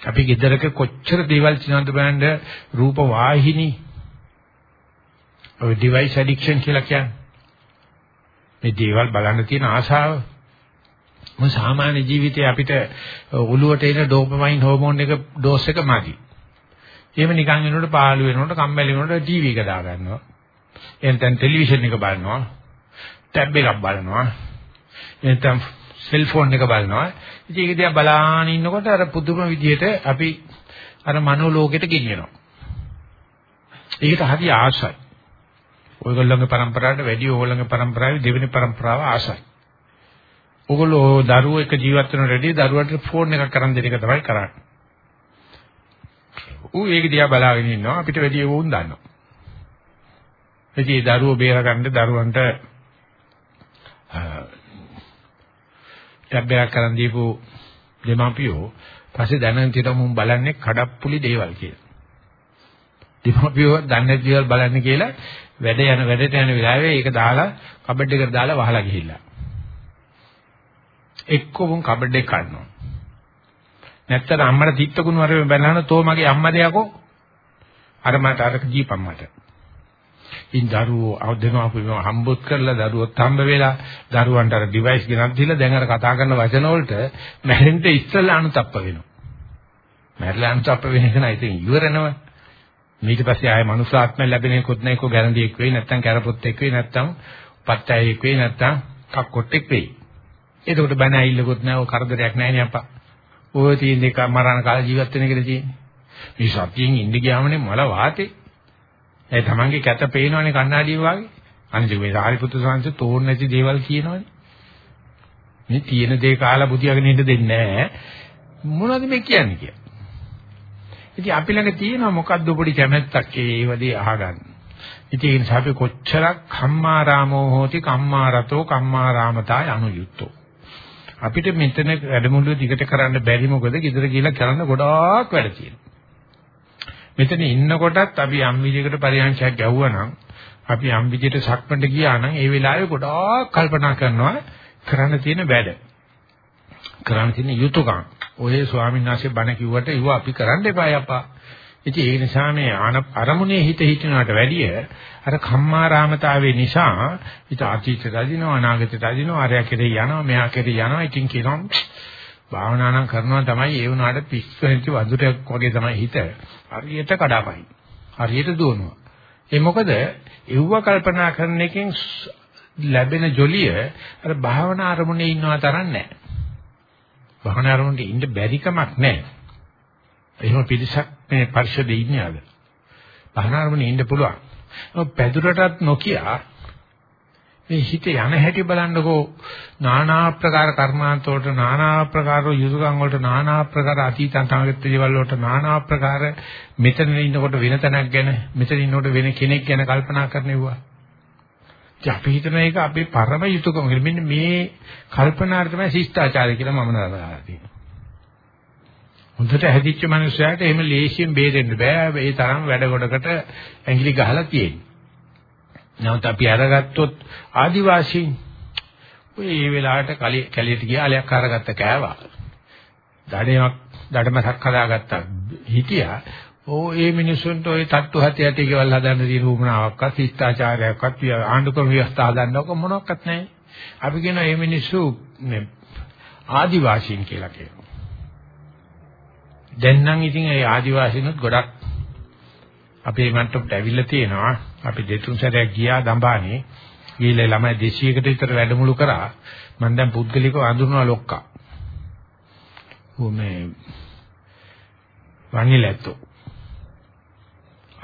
අපි ගෙදරක කොච්චර දේවල් තියෙනවද බලන්න රූප වාහිනී ඔය ඩිවයිස් ඇඩික්ෂන් කියලා කියන්නේ. මේ දේවල් බලන්න තියෙන ආශාව මොකද සාමාන්‍ය ජීවිතේ අපිට ඔළුවට එන ඩෝපමයින් හෝමෝන් එක ඩෝස් එක මදි. එහෙම නිකන් එනකොට පාළු වෙනකොට කම්මැලි වෙනකොට ටීවී එක දා ගන්නවා. එතෙන් ටෙලිවිෂන් එක බලනවා. ටැබ් එකක් බලනවා. එතෙන් සෙල්ෆෝන් එක බලනවා. ඉතින් ඒක දිහා බලාගෙන ඉන්නකොට අර පුදුම විදියට අපි අර මනෝලෝකෙට ගෙනියනවා. ඒකට හරි ආසයි. ඔයගොල්ලෝගේ પરම්පරාවට වැඩි ඕගොල්ලෝගේ પરම්පරාවේ දෙවෙනි પરම්පරාව ආසයි. ඔයගොල්ලෝ දරුවෝ එක ජීවත් වෙන රෙඩිය දරුවන්ට ෆෝන් එකක් කරන් දෙන එක තමයි කරන්නේ. ඌ ඒක දිහා බලාගෙන ඉන්නවා අපිට වැඩි වුන් දන්නවා. ඉතින් දරුවෝ බේරගන්න දරුවන්ට ටැබ්බයක් කරන් දීපු දෙමාපියෝ පස්සේ දැනන් තියෙනවා මුන් බලන්නේ කඩප්පුලි දේවල් කියලා. දෙමාපියෝ දන්නේ දේවල් බලන්නේ කියලා වැඩ යන වැඩට යන වෙලාවේ ඒක දාලා කබඩ් එකට දාලා වහලා ගිහිල්ලා. එක්කවුන් කබඩ් එක කඩනවා. නැත්තම් අම්මට තිත්තකුණු වරේ බැලන තෝ මගේ අම්මද යකෝ. අර මට අර දීපම් මට. ඉන් දරුවෝ අවදෙනවා අපි හම්බුත් කරලා දරුවොත් හම්බ වෙලා දරුවන්ට අර ඩිවයිස් ගෙනත් දීලා දැන් අර කතා කරන වචන වලට මැරෙන්න ඉස්සෙල්ලා අනුතප්ප වෙනවා. මැරලා අනුතප්ප වෙන එක නයි ඉතින් ඉවරනවා. ඊට පස්සේ ආයේ මනුස්සාත්ම ලැබෙන එකොත් නැකෝ ගැරන්ඩියෙක් වෙයි නැත්තම් කැරපොත් එක් වෙයි නැත්තම් පත්තයෙක් වෙයි නැත්තම් කක්කොට්ටෙක් වෙයි. එතකොට බණ ඇවිල්ලකුත් නැහැ ඔය කරදරයක් නැහැ නේ අප්පා. ඔය තියෙන එක මරණ කාල ජීවත් වෙන එකද තියෙන්නේ. මේ සතියෙන් ඉඳ ගියාමනේ මල වාතේ. ඒ තමන්ගේ කැත පේනවනේ කණ්ණාඩිය වගේ. අනිත් මේ සාරිපුත්‍ර සංඝ තෝරන නැති දේවල් කියනවනේ. මේ තියෙන දේ කාලා බුදියාගෙන ඉන්න දෙන්නේ නැහැ. මොනවද මේ කියන්නේ කියලා. ඉතින් අපි ළඟ තියෙනවා මොකද්ද පොඩි කැමැත්තක් ඒ වදී අහගන්න. ඉතින් ඒ නිසා අපි කොච්චරක් කම්මාරාමෝ හෝති කම්මාරතෝ කම්මාරාමතාය අනුයුක්තෝ අපිට මෙතන වැඩමුළුව දිගට කරන්න බැරි මොකද ගෙදර ගිහලා කරන්න ගොඩාක් වැඩ තියෙනවා. මෙතන ඉන්නකොටත් අපි යම් විදිහකට පරිහාංශයක් ගැව්වනම් අපි යම් විදිහට සක්මණට ගියා නම් ඒ වෙලාවේ ගොඩාක් කල්පනා කරනවා කරන්න තියෙන වැඩ. කරන්න තියෙන යුතුයකම්. ඔය ස්වාමීන් වහන්සේ බණ කිව්වට ඒව අපි කරන්න එපා යපා. ඉතින් ඒ නිසා මේ අරමුණේ හිත හිටිනාට වැඩිය අර කම්මාරාමතාවේ නිසා හිත අතීතයට අදිනවා අනාගතයට අදිනවා අරයා කෙරේ යනවා මෙහා කෙරේ යනවා. ඉතින් කියනවා භාවනා නම් කරනවා තමයි ඒ වුණාට පිස්සු වෙච්ච වඳුරයක් වගේ තමයි හිත හරියට කඩාපයි හරියට දුවනවා. ඒ මොකද එව්ව කල්පනා කරන එකෙන් ලැබෙන ජොලිය අර භාවනා අරමුණේ ඉන්නවා තරම් නැහැ භාවනා අරමුණේ ඉන්න බැරි කමක් නැහැ එහෙම පිළිසක් මේ පරිශදේ ඉන්නේ අද. භාවනාරමනේ ඉන්න පුළුවන්. පැදුරටත් නොකිය මේ හිත යන හැටි බලන්නකෝ নানা ආකාර කර්මාන්ත වලට নানা ආකාර යුතුයකම් වලට নানা ආකාර අතීත අනාගත දේවල් වලට নানা ආකාර මෙතන ඉන්නකොට වෙන තැනක් ගැන මෙතන ඉන්නකොට වෙන කෙනෙක් ගැන කල්පනා කරනවා. අපි හිතන එක අපේ පරම යුතුයකම කියලා. මෙන්න මේ කල්පනාර තමයි ශිෂ්ටාචාරය කියලා මම නරලා තියෙනවා. හොඳට හැදිච්ච මනුස්සයාට එහෙම ලේසියෙන් බේරෙන්න බෑ. ඒ තරම් වැඩ කොටකට ඇඟිලි ගහලා තියෙන්නේ. නමුත් අපි අරගත්තොත් ආදිවාසීන් ඔය මේ වෙලාවට කැලියට ගියා අලයක් අරගත්ත කෑවා. දඩේවක් දඩමසක් හදාගත්තා හිටියා. ඕ ඒ මිනිසුන්ට ওই තට්ටු හති ඇටි ගෙවල් හදන්න තියෙන උමනාවක්වත් ශිෂ්ටාචාරයක්වත් ආණ්ඩුක්‍රම ව්‍යවස්ථා හදන්නවක මොනවත් නැහැ. අපි කියනවා මේ මිනිස්සු මේ ආදිවාසීන් කියලා කියනවා. දැන් නම් ඉතින් ඒ ආදිවාසීනුත් ගොඩක් අපේ මන්ටප්ට ඇවිල්ලා තියෙනවා. අපි දෙතුන් සැරයක් ගියා දඹානේ. ගිහලා ළමයි 200කට විතර වැඩමුළු කරා. මම දැන් පුද්ගලිකව අඳුරනවා ලොක්කා. මේ වණිලැත්තෝ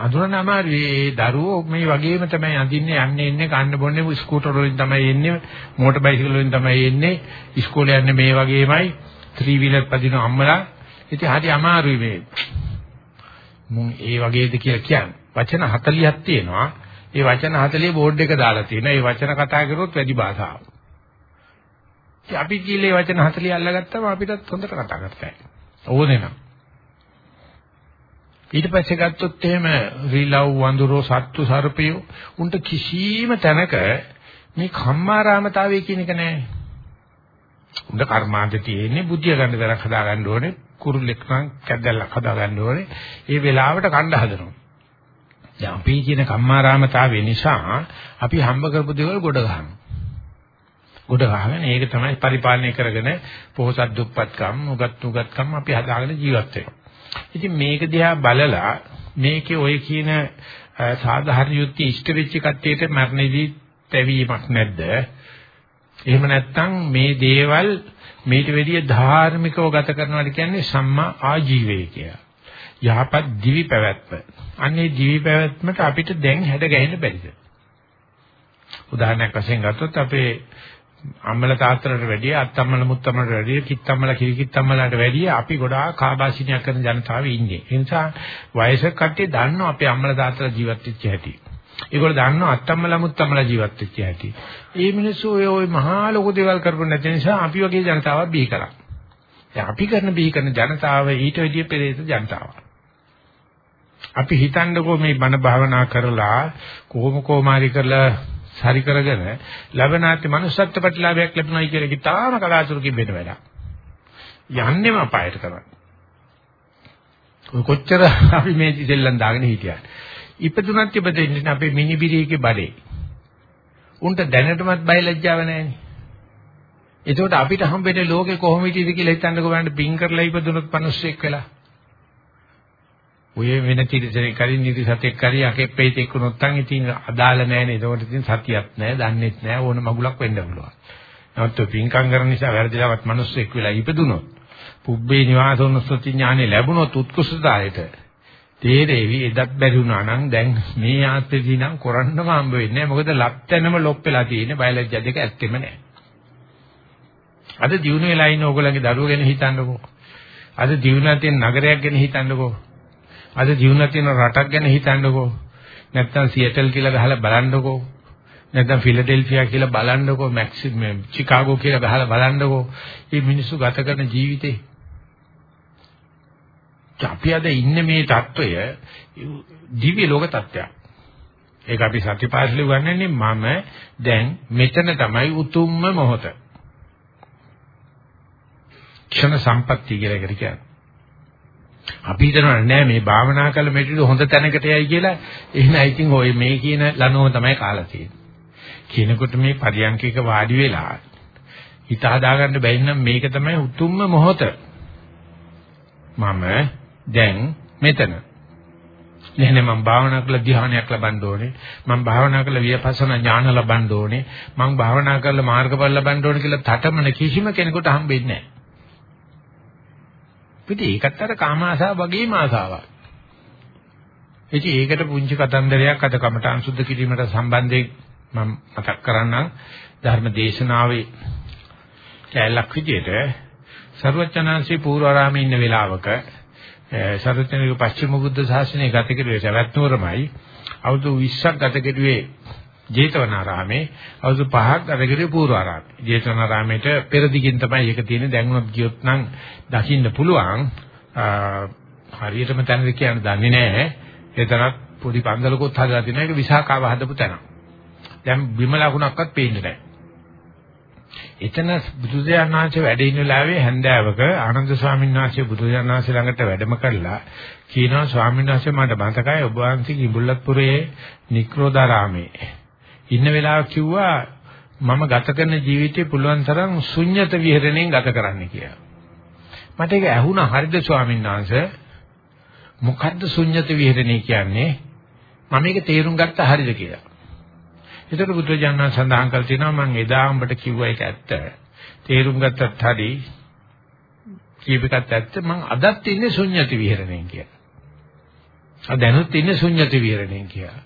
අඳුරන අමාරුයි. ඒ දරුවෝ මේ වගේම තමයි අඳින්නේ යන්නේ එන්නේ කන්න බොන්නේ ස්කූටර් වලින් තමයි එන්නේ මෝටර් බයිසිකල් වලින් තමයි එන්නේ. ඉස්කෝලේ යන්නේ මේ වගේමයි. ත්‍රී වීලර් පදින අම්මලා. ඉතින් හරි අමාරුයි මේ. මුන් ඒ වගේද කියලා කියන්නේ. වචන 40ක් තියෙනවා. ඒ වචන 40 බෝඩ් එක දාලා තියෙනවා. ඒ වචන කතා කරොත් වැඩි භාෂාවක් ඉතින් අපි කීලේ වචන 40 අල්ලගත්තම අපිටත් හොඳට කතා කරතයි ඕනේ නම්. ඊට පස්සේ ගත්තොත් එහෙම රිලව් වඳුරෝ සත්තු සර්පයෝ උන්ට කිසිම තැනක මේ කම්මාරාමතාවය කියන එක නැහැ. උන්ට කර්මාන්ත තියෙන්නේ බුද්ධිය ගන්න දරක් හදා ගන්න ඕනේ කුරුල්ලෙක් නම් කැද්දල්ලක් හදා ගන්න ඕනේ. ඒ වෙලාවට කණ්ඩ හදනවා. දැන් අපි කියන කම්මාරාමතාවය නිසා අපි හම්බ කරපු දේවල් ගොඩ ගන්නවා. ගොඩ ගහගෙන ඒක තමයි පරිපාලනය කරගෙන පොහොසත් දුප්පත්කම් උගත් උගත්කම් අපි හදාගෙන ජීවත් වෙනවා. ඉතින් මේක දිහා බලලා මේකේ ඔය කියන සාධාරණ යුක්ති ඉෂ්ට වෙච්ච කට්ටියට මරණයේදී තැවීමක් නැද්ද? එහෙම නැත්නම් මේ දේවල් මේට වැඩිය ධාර්මිකව ගත කරනවාට කියන්නේ සම්මා ආජීවය කියලා. යහපත් දිවි පැවැත්ම. අන්නේ දිවි පැවැත්මට අපිට දැන් හැඩ ගැහෙන්න බැරිද? උදාහරණයක් වශයෙන් ගත්තොත් අපේ අම්මල තාත්තලට වැඩිය අත්තම්මල මුත්තම්මලට වැඩිය කිත්තම්මල කිරිකිත්තම්මලට වැඩිය අපි ගොඩාක් කාබාසිනියක් කරන ජනතාවේ ඉන්නේ. ඒ නිසා වයසක කට්ටිය දන්නවා අපේ අම්මල තාත්තලා ජීවත් වෙච්ච හැටි. ඒගොල්ලෝ දන්නවා අත්තම්මල මුත්තම්මල ජීවත් වෙච්ච හැටි. ඒ මිනිස්සු ඔය ඔය මහා ලොකු දේවල් කරපු නැති නිසා අපි වගේ ජනතාවක් බිහි කරා. දැන් අපි කරන බිහි කරන ජනතාව ඊට වැඩිය පෙරේත ජනතාවක්. අපි හිතන්නකෝ මේ බණ භාවනා කරලා කොහොම කොමාරි කරලා සරි කරගෙන ලබනාත්‍ය manussත්ත්ව ප්‍රතිලාභයක් ලැබුණයි කියලා ඒක තාම කලාතුරකින් වෙන වැඩක්. යන්නෙම අපායට තමයි. කොච්චර අපි මේ දෙල්ලන් දාගෙන හිටියද. ඉපදුනත් ඉපදෙන්නේ අපේ මිනිබිරියගේ බඩේ. උන්ට දැනටමත් බය ලැජ්ජාව නැහැනේ. එතකොට අපිට හම්බෙන්නේ ලෝකේ කොහොම හිටියද කියලා හිතන්නකෝ බලන්න පින් කරලා ඉපදුනොත් මිනිස්සෙක් වෙලා. ඔය වෙන තිරසනේ කලින් නිදි සතෙක් කරි අකෙප්පෙයිත් එක්කුනොත් නම් ඉතින් අදාළ නැහැනේ. ඒකට ඉතින් සතියක් නැහැ, දන්නේත් නැහැ, ඕන මගුලක් වෙන්න පුළුවන්. නමුත් පින්කම් කරන නිසා වැරදිලාවත් මිනිස්සෙක් වෙලා ඉපදුනොත්, පුබ්බේ නිවාසෝනුස්සති ඥානෙ ලැබුණොත් උත්කෘෂ්ඨතාවයට තේරෙවි එදත් බැරි වුණා නම් දැන් මේ ආත්මෙදී නම් කරන්නම හම්බ වෙන්නේ නැහැ. මොකද ලක්තැනම ලොප් වෙලා තියෙන්නේ බයලජ්ජා දෙක ඇත්තෙම නැහැ. අද දිනු වෙලා ඉන්න ඕගොල්ලන්ගේ දරුවෝ ගැන හිතන්නකෝ. අද දිනුනා තියෙන නගරයක් ගැන හිතන්නකෝ. අද ජීවන තියෙන රටක් ගැන හිතන්නකෝ. නැත්තම් සියටල් කියලා ගහලා බලන්නකෝ. නැත්නම් ෆිලඩෙල්ෆියා කියලා බලන්නකෝ මැක්සිම චිකාගෝ කියලා ගහලා බලන්නකෝ. මේ මිනිස්සු ගත කරන ජීවිතේ. අපි අද ඉන්නේ මේ தত্ত্বය දිව්‍ය ලෝක தত্ত্বයක්. ඒක අපි සත්‍යපාසලේ උගන්වන්නේ මම දැන් මෙතන තමයි උතුම්ම මොහොත. ක්ෂණ සම්පත්‍ය කියලා එකට කියන්නේ. අපි හිතනවා නෑ මේ භාවනා කළ මෙටිට හොඳ තැනකට යයි කියලා එහෙනම් ඉතින් ඔය මේ කියන ලනුව තමයි කාලා තියෙන්නේ. කියනකොට මේ පරියන්කික වාඩි වෙලා හිත හදාගන්න බැරි නම් මේක තමයි උතුම්ම මොහොත. මම දැන් මෙතන. එහෙනම් මම භාවනා කළ ධ්‍යානයක් ලබන්න ඕනේ. මම භාවනා කළ විපස්සනා ඥාන ලබන්න ඕනේ. මම භාවනා කළ මාර්ගඵල ලබන්න ඕනේ කියලා තටමන කිසිම කෙනෙකුට හම්බෙන්නේ නැහැ. ඉතින් ඒකත් අර කාම ආසාව වගේම ආසාවක්. ඉතින් ඒකට පුංචි කතන්දරයක් අද කමඨාන් සුද්ධ කිරීමට සම්බන්ධයෙන් මම මතක් කරන්නම් ධර්ම දේශනාවේ කැලක් විදියට සර්වචනාංශී පූර්වාරාමයේ ඉන්න වෙලාවක සර්වචනගේ පස්චිම බුද්ධ ශාසනය ගත කෙරුවේ සවැත්නුවරමයි අවුරුදු 20ක් ගත කෙරුවේ ජේතවනාරාමේ අවුරුදු 5ක් අරගෙන පූර්වාරාමේ. ජේතවනාරාමේට පෙර දිගින් තමයි ඒක තියෙන්නේ. දැන් උනත් ගියොත් නම් දකින්න පුළුවන්. හරියටම තැනද කියන්න දන්නේ නැහැ. එතනත් පොඩි පන්සලකුත් හදලා තියෙනවා. ඒක විසාකාව හදපු තැන. දැන් බිම ලකුණක්වත් පේන්නේ නැහැ. එතන බුදුදහම වහන්සේ වැඩ ඉන්න වෙලාවේ හැන්දෑවක ආනන්ද ස්වාමීන් වහන්සේ බුදුදහම වහන්සේ ළඟට වැඩම කළා. කියනවා ස්වාමීන් වහන්සේ මට මතකයි ඔබ වහන්සේ කිඹුල්ලත්පුරේ නික්‍රෝධාරාමේ ඉන්න වෙලාව කිව්වා මම ගත කරන ජීවිතේ පුළුවන් තරම් ශුන්්‍යත විහරණයෙන් ගත කරන්න කියලා. මට ඒක ඇහුණා හරිද ස්වාමීන් වහන්සේ? මොකද්ද ශුන්්‍යත විහරණය කියන්නේ? මම මේක තේරුම් ගත්තා හරිද කියලා. ඒතර බුදුරජාණන් සඳහන් කළ තියෙනවා මම එදා උඹට කිව්වා ඒක ඇත්ත. තේරුම් ගත්තත් හරි කීපකත් ඇත්ත මම අදත් ඉන්නේ ශුන්්‍යති විහරණයෙන් කියලා. දැනුත් ඉන්නේ ශුන්්‍යති විහරණයෙන් කියලා.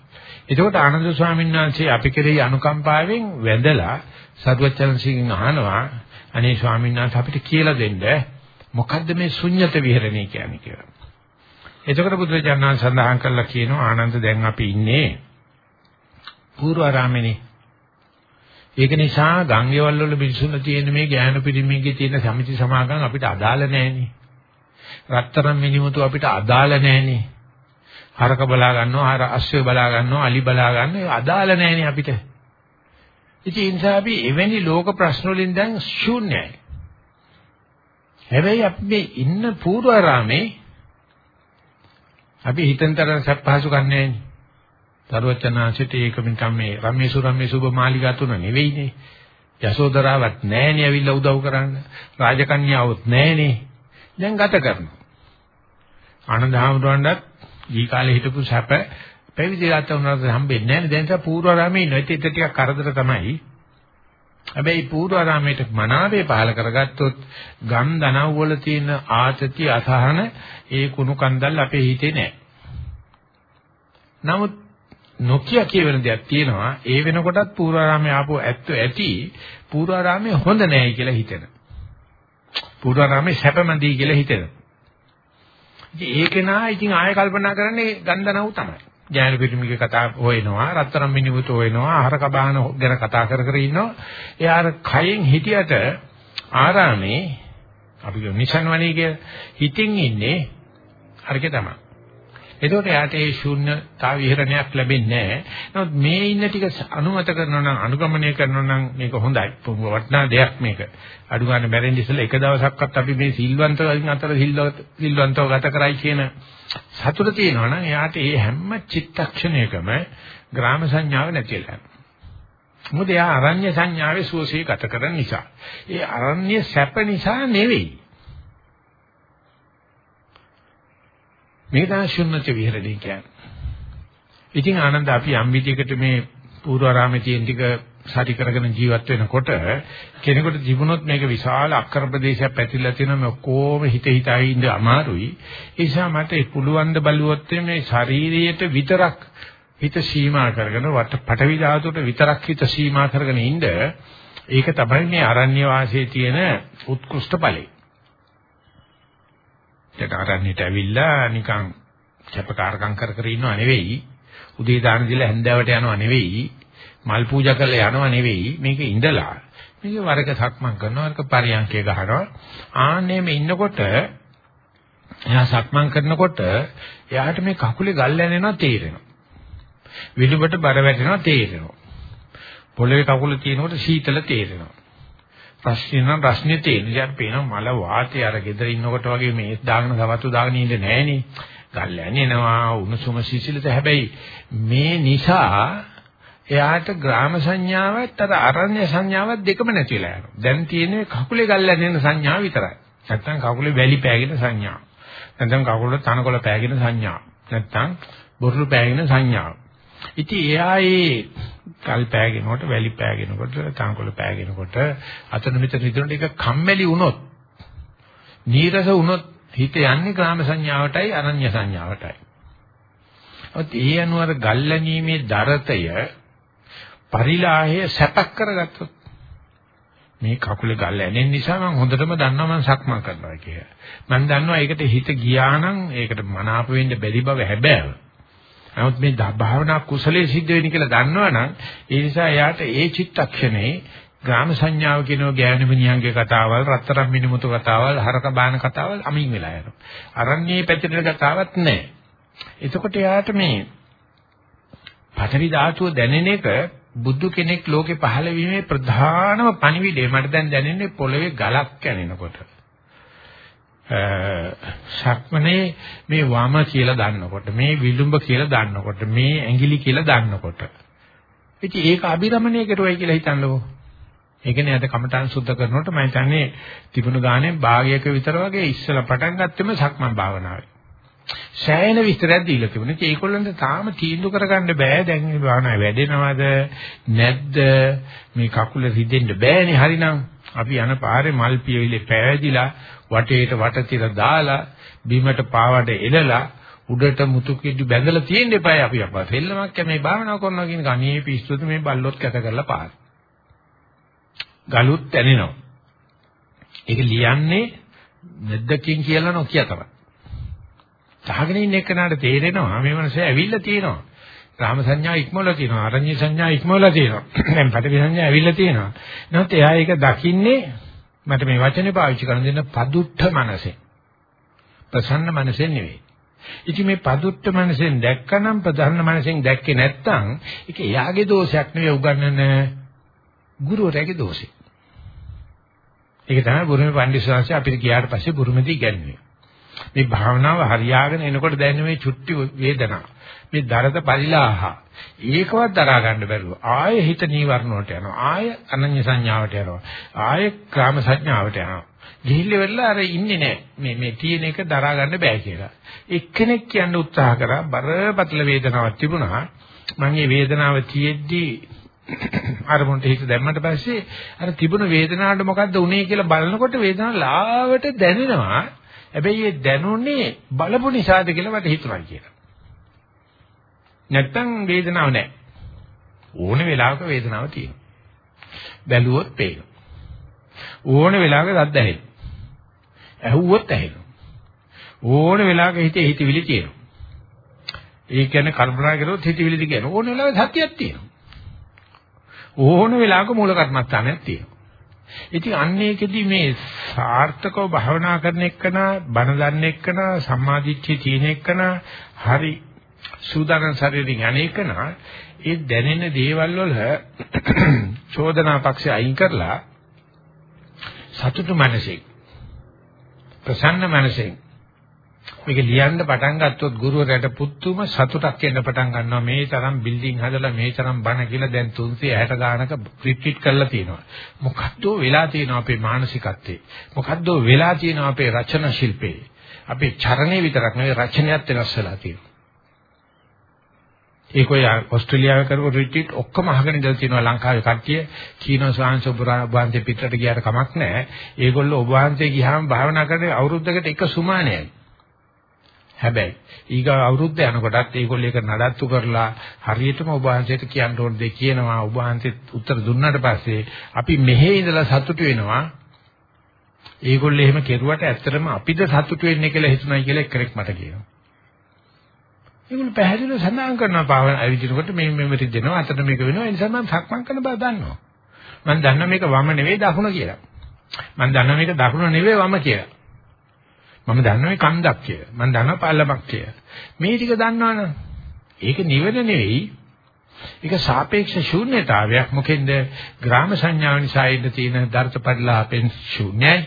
එතකොට ආනන්ද ස්වාමීන් වහන්සේ අපි කෙරෙහි අනුකම්පාවෙන් වැඳලා සරුවචන සිංහන් අහනවා අනේ ස්වාමීන් වහන්සේ අපිට කියලා දෙන්න මොකද්ද මේ ශුන්්‍යත විහරණය කියන්නේ කියලා. එතකොට බුදුරජාණන් සඳහන් කළා කියනවා ආනන්ද දැන් අපි ඉන්නේ පූර්වාරාමේනේ. ඒක නිසා ගංගේවල් වල මිනිසුන්ලා තියෙන මේ ඥාන පිරිමින්ගේ තියෙන සමිති සමාගම් අපිට අදාළ නැහෙනේ. රත්තරන් මිනිමුතු අපිට අදාළ නැහෙනේ. හරක බලා ගන්නවා, හර අස්සය බලා ගන්නවා, අලි බලා ගන්න ඒ අදාළ නැහෙනේ අපිට. ඉතින් ඒ නිසා අපි එවැනි ලෝක ප්‍රශ්න වලින් දැන් ශූන්‍යයි. හැබැයි අපි මේ ඉන්න පූර්වාරාමේ අපි හිතෙන්තර සප්පහසු ගන්නෑ නේ. දරුවචනාංශයට ඒක නිකම් මේ රම්මේසු රම්මේසු ඔබ මාලිගා තුන නෙවෙයිනේ. යසෝදරාවක් නැහැනේ ඇවිල්ලා උදව් කරන්න. රාජකන්‍යාවොත් නැහැනේ. දැන් ගත කරනවා. ආනන්ද හැමෝටවත් දී කාලේ හිටපු සැප පැවිදිලාට උනරද හම්බෙන්නේ නැහැ. දැන් තා පූර්වාරාමේ ඉන්නවා. ඒක ටිකක් කරදර තමයි. හැබැයි පූර්වාරාමයට මනාවේ පහල කරගත්තොත් ගම් දනව් වල තියෙන ආතති අසහන ඒ කුණු කන්දල් අපේ හිතේ නැහැ. නමුත් නොකිය කියවෙන දෙයක් තියෙනවා ඒ වෙනකොටත් පූර්වාරාමයේ ආපෝ ඇත්ත ඇති පූර්වාරාමයේ හොඳ නැහැ කියලා හිතෙන. පූර්වාරාමයේ සැපමදී කියලා හිතෙන. ඉතින් ඒක නා ඉතින් ආය කල්පනා කරන්නේ ගන්ධනව් තමයි. ඥාන පිටුමිගේ කතා හොයනවා රත්තරන් මිනිමුතු හොයනවා ආහාර කබාන ගැන කතා කර කර ඉන්නවා. එයා අර කයෙන් හිටියට ආරාමේ අපි කියමු නිසන් වණී කියලා හිතින් ඉන්නේ අරකේ තමයි. එතකොට යාට ඒ ශූන්‍යතා විහරණයක් ලැබෙන්නේ නැහැ. නමුත් මේ ඉන්න ටික අනුමත කරනවා නම් අනුගමනය කරනවා නම් මේක හොඳයි. වටිනා දෙයක් මේක. අඩු ගන්න බැරෙන්න ඉස්සෙල්ලා එක දවසක්වත් අපි මේ සිල්වන්තයන් අතර සිල්වන්තව ගත කරයි කියන සතුට තියෙනවා නම් එයාට ඒ හැම චිත්තක්ෂණයකම ග්‍රාම සංඥාව නැතිලා යනවා. මොකද එයා අරඤ්‍ය සංඥාවේ සුවසේ ගත කරන නිසා. ඒ අරඤ්‍ය සැප නිසා නෙවෙයි. මේ තමයි ශුන්්‍යත විහරණය කියන්නේ. ඉතින් ආනන්ද අපි යම් විදිහකට මේ පූර්වාරාමයේ තියෙන ටික සාටි කරගෙන ජීවත් වෙනකොට කෙනෙකුට ජීවුනොත් මේක විශාල අක්කර ප්‍රදේශයක් පැතිරලා තියෙනවා මේ ඔක්කොම හිත හිතයි ඉඳ අමාරුයි. ඒ නිසා මට පුළුවන් ද බලුවොත් මේ ශරීරයට විතරක් හිත සීමා කරගෙන වට පටවි ධාතුවට විතරක් හිත සීමා කරගෙන ඉන්න ඒක තමයි මේ අරණ්‍ය වාසයේ තියෙන උත්කෘෂ්ඨ ඵලය. ඒක ආරණ්‍යට ඇවිල්ලා නිකන් කැපකාරකම් කර කර ඉන්නව නෙවෙයි. උදේ දාන දීලා හැන්දෑවට යනව නෙවෙයි. මල් පූජා කරලා යනව නෙවෙයි. මේක ඉඳලා මේක වරක සක්මන් කරනවා වරක පරියන්කේ ගහනවා. ආන්නේ මේ ඉන්නකොට එයා සක්මන් කරනකොට එයාට මේ කකුලේ ගල් ඇනෙනවා තේරෙනවා. විදුබට බර වැටෙනවා තේරෙනවා. පොළවේ කකුල තියෙනකොට සීතල තේරෙනවා. ප්‍රශ්නේ නම් ප්‍රශ්නේ තියෙන. ඉතින් පේනවා මල වාතය අර ගෙදර ඉන්නකොට වගේ මේ දාගෙන සවතු දාගෙන ඉන්නේ නැහනේ. ගල් ඇනෙනවා උණුසුම සිසිලත හැබැයි මේ නිසා එයාට ග්‍රාම සංඥාවත් අර අරණ්‍ය සංඥාවත් දෙකම නැතිලා යනවා. දැන් තියෙන්නේ කකුලේ ගල් ඇනෙන සංඥාව විතරයි. නැත්තම් කකුලේ වැලි පෑගෙන සංඥාව. නැත්තම් කකුලේ තනකොළ පෑගෙන සංඥාව. නැත්තම් බොරුළු පෑගෙන සංඥාව. ඉතින් එයා ඒ කල් පෑගෙනකොට වැලි පෑගෙනකොට තංකොළ පෑගෙනකොට අතන මෙතන විතර ටික කම්මැලි වුණොත් නීරස වුණොත් හිත යන්නේ ග්‍රාම සංඥාවටයි අනන්‍ය සංඥාවටයි. ඔත් ඒ අනුවර ගල්ලැනීමේ දරතය පරිලාහය සැපක් කරගත්තොත් මේ කකුලේ ගල් ඇනෙන නිසා මම හොඳටම දන්නවා මම සක්මන් කරනවා කියලා. මම දන්නවා ඒකට හිත ගියා නම් ඒකට මනාප වෙන්න බැරි බව හැබෑව. නමුත් මේ භාවනා කුසලයේ සිද්ධ වෙන්නේ කියලා දන්නවනම් ඒ නිසා එයාට ඒ චිත්තක්ෂණේ ග්‍රාම සංඥාව කියනෝ ගෑනු මිනිහාගේ කතාවල් රත්තරන් මිනිමුතු කතාවල් හරක බාන කතාවල් අමින් වෙලා යනවා. අරන්නේ පැතිරෙන කතාවක් නැහැ. එතකොට එයාට මේ පඨවි ධාතුව දැනෙන එක බුදු කෙනෙක් ලෝකේ පහළ වීමේ ප්‍රධානම පණිවිඩය මට දැන් දැනෙන්නේ පොළවේ ගලක් කැනෙනකොට. ශක්මනේ මේ වම කියලා දන්නකොට මේ විලුඹ කියලා දන්නකොට මේ ඇඟිලි කියලා දන්නකොට. ඉතින් ඒක අභිරමණය කරුවයි කියලා හිතන්නකෝ. ඒකනේ අද කමඨාන් සුද්ධ කරනකොට මම හිතන්නේ තිබුණු ගානේ භාගයක විතර වගේ ඉස්සලා පටන් ගත්තෙම සක්මන් භාවනාවේ. සෑහෙන විස්තරයක් දීලා තිබුණා. ඒකොල්ලන්ට තාම තීන්දුව කරගන්න බෑ. දැන් මේ භාවනාව වැඩෙනවද? නැද්ද? මේ කකුල රිදෙන්න බෑනේ. හරිනම් අපි යන පාරේ මල් පියවිලි පෑදිලා වටේට වටතිර දාලා බිමට පාවඩ එලලා උඩට මුතු කිඩි බැඳලා තියෙන්න එපායි අපි අපා සෙල්ලමක් මේ භාවනාව කරනවා කියන කණේ පිස්සුද මේ බල්ලොත් කැත කරලා පාර. ගලුත් ඇනෙනවා. ඒක ලියන්නේ නැද්දකින් කියලා නොකිය තමයි. තහගෙන ඉන්න එක්කනට තේරෙනවා මේ මනස ඇවිල්ලා තියෙනවා. රාම සංඥා ඉක්මවලා තියෙනවා. අරඤ්‍ය සංඥා ඉක්මවලා තියෙනවා. දැන් පටවි සංඥා ඇවිල්ලා තියෙනවා. නැත්නම් එයා ඒක දකින්නේ මට මේ වචනේ පාවිච්චි කරන දෙන්න පදුට්ඨ මනසෙන්. ප්‍රසන්න මනසෙන් නෙවෙයි. ඉතින් මේ පදුට්ඨ මනසෙන් දැක්කනම් ප්‍රධාන මනසෙන් දැක්කේ නැත්නම් ඒක එයාගේ දෝෂයක් නෙවෙයි උගන්නන ගුරුවරයාගේ දෝෂේ. ඒක තමයි බුරුමේ පඬිස්සාංශ අපිට ගියාට පස්සේ බුරුමේදී ඉගැන්වුවේ. මේ භාවනාව හරියාගෙන එනකොට දැනෙන මේ චුට්ටි වේදනා මේ දරද පරිලාහ ඒකවත් දරා ගන්න බැරුව. ආයෙ හිත නීවරණ වලට යනවා. ආයෙ අනන්‍ය සංඥාවට යනවා. ආයෙ ක්‍රම සංඥාවට යනවා. ගිහිල්ල වෙලා අර ඉන්නේ නැහැ මේ මේ තියෙන එක දරා ගන්න බෑ කියලා. එක්කෙනෙක් කියන්න උත්සාහ කරා බරපතල වේදනාවක් තිබුණා. මම මේ වේදනාව තියෙද්දි අරමුණට හිත දැම්මට පස්සේ අර තිබුණ වේදනාවට මොකද්ද උනේ කියලා බලනකොට වේදනාව ලාවට දැනෙනවා. හැබැයි ඒ දැනුනේ බලපු නිසාද කියලා මට හිතුණා කියලා. නැත්තම් වේදනාවක් නැහැ. ඕන වෙලාවක වේදනාවක් තියෙනවා. බැලුවොත් පේනවා. ඕන වෙලාවක සද්ද ඇහෙනවා. ඇහුවොත් ඇහෙනවා. ඕන වෙලාවක හිතේ හිතවිලි තියෙනවා. ඒ කියන්නේ කල්පනා කරොත් හිතවිලිද කියන ඕන වෙලාවක සතියක් තියෙනවා. ඕන වෙලාවක මූල කර්මස්ථානයක් තියෙනවා. ඉතින් අන්නේකෙදි මේ සාර්ථකව භාවනා කරන එක්කන බණ දන්න එක්කන සම්මාදිට්ඨිය තියෙන එක්කන හරි සූදානම් ශරීරයෙන් අනේකන ඒ දැනෙන දේවල් වල චෝදනා පක්ෂය අයින් කරලා සතුටු මනසෙන් ප්‍රසන්න මනසෙන් මේක ලියන්න පටන් ගත්තොත් ගුරුවරයාට පුතුම සතුටක් එන්න පටන් ගන්නවා. මේ තරම් බිල්ඩින් හදලා මේ තරම් බණ කියලා දැන් 360 ගානක රිට්‍රීට් කරලා තියෙනවා. මොකද්ද වෙලා තියෙනවා අපේ මානසිකත්වේ මොකද්ද වෙලා තියෙනවා අපේ රචන ශිල්පේ අපේ චරණේ විතරක් නෙවෙයි රචනයත් වෙනස් වෙලා තියෙනවා. ඒක ඔය ඕස්ට්‍රේලියාවේ කරපු රිට්‍රීට් ඔක්කොම අහගෙන ඉඳලා තියෙනවා ලංකාවේ කට්ටිය කීනෝ ස්වාංශ ඔබවහන්සේ පිටරට ගියාට කමක් නැහැ. ඒගොල්ලෝ ඔබ වහන්සේ ගියාම භාවනා කරන්නේ අවුරුද්දකට එක සුමානයයි. හැබැයි ඊගා අවුරුද්ද යනකොටත් ඒගොල්ලෝ ඒක නඩත්තු කරලා හරියටම ඔබ වහන්සේට කියන්න ඕන දේ කියනවා ඔබ වහන්සේත් උත්තර දුන්නාට පස්සේ අපි මෙහෙ ඉඳලා සතුටු වෙනවා ඒගොල්ලෝ එහෙම කෙරුවට ඇත්තටම අපිද සතුටු වෙන්නේ කියලා හිතුණයි කියලා එක්කෙනෙක් මට කියනවා ඒගොල්ලෝ පැහැදිලිව සඳහන් කරනවා පාවන ඇවිදිනකොට මේ මෙමරි දෙනවා අතට මේක වෙනවා ඒ නිසා මම සක්මන් කරන බව දන්නවා මම දන්නවා මේක වම නෙවෙයි දකුණ කියලා මම දන්නවා මේක දකුණ නෙවෙයි වම කියලා මම දන්නවා මේ කන්දක් කියලා. මම දන්නවා පල්ලමක් කියලා. මේ ටික දන්නවනම් ඒක නිවන නෙවෙයි. ඒක සාපේක්ෂ ශූන්‍යතාවයක්. මොකෙන්ද? ග්‍රාම සංඥාව නිසා ඉන්න තියෙන දර්ථ පරිලාපෙන් ශූන්‍යයි.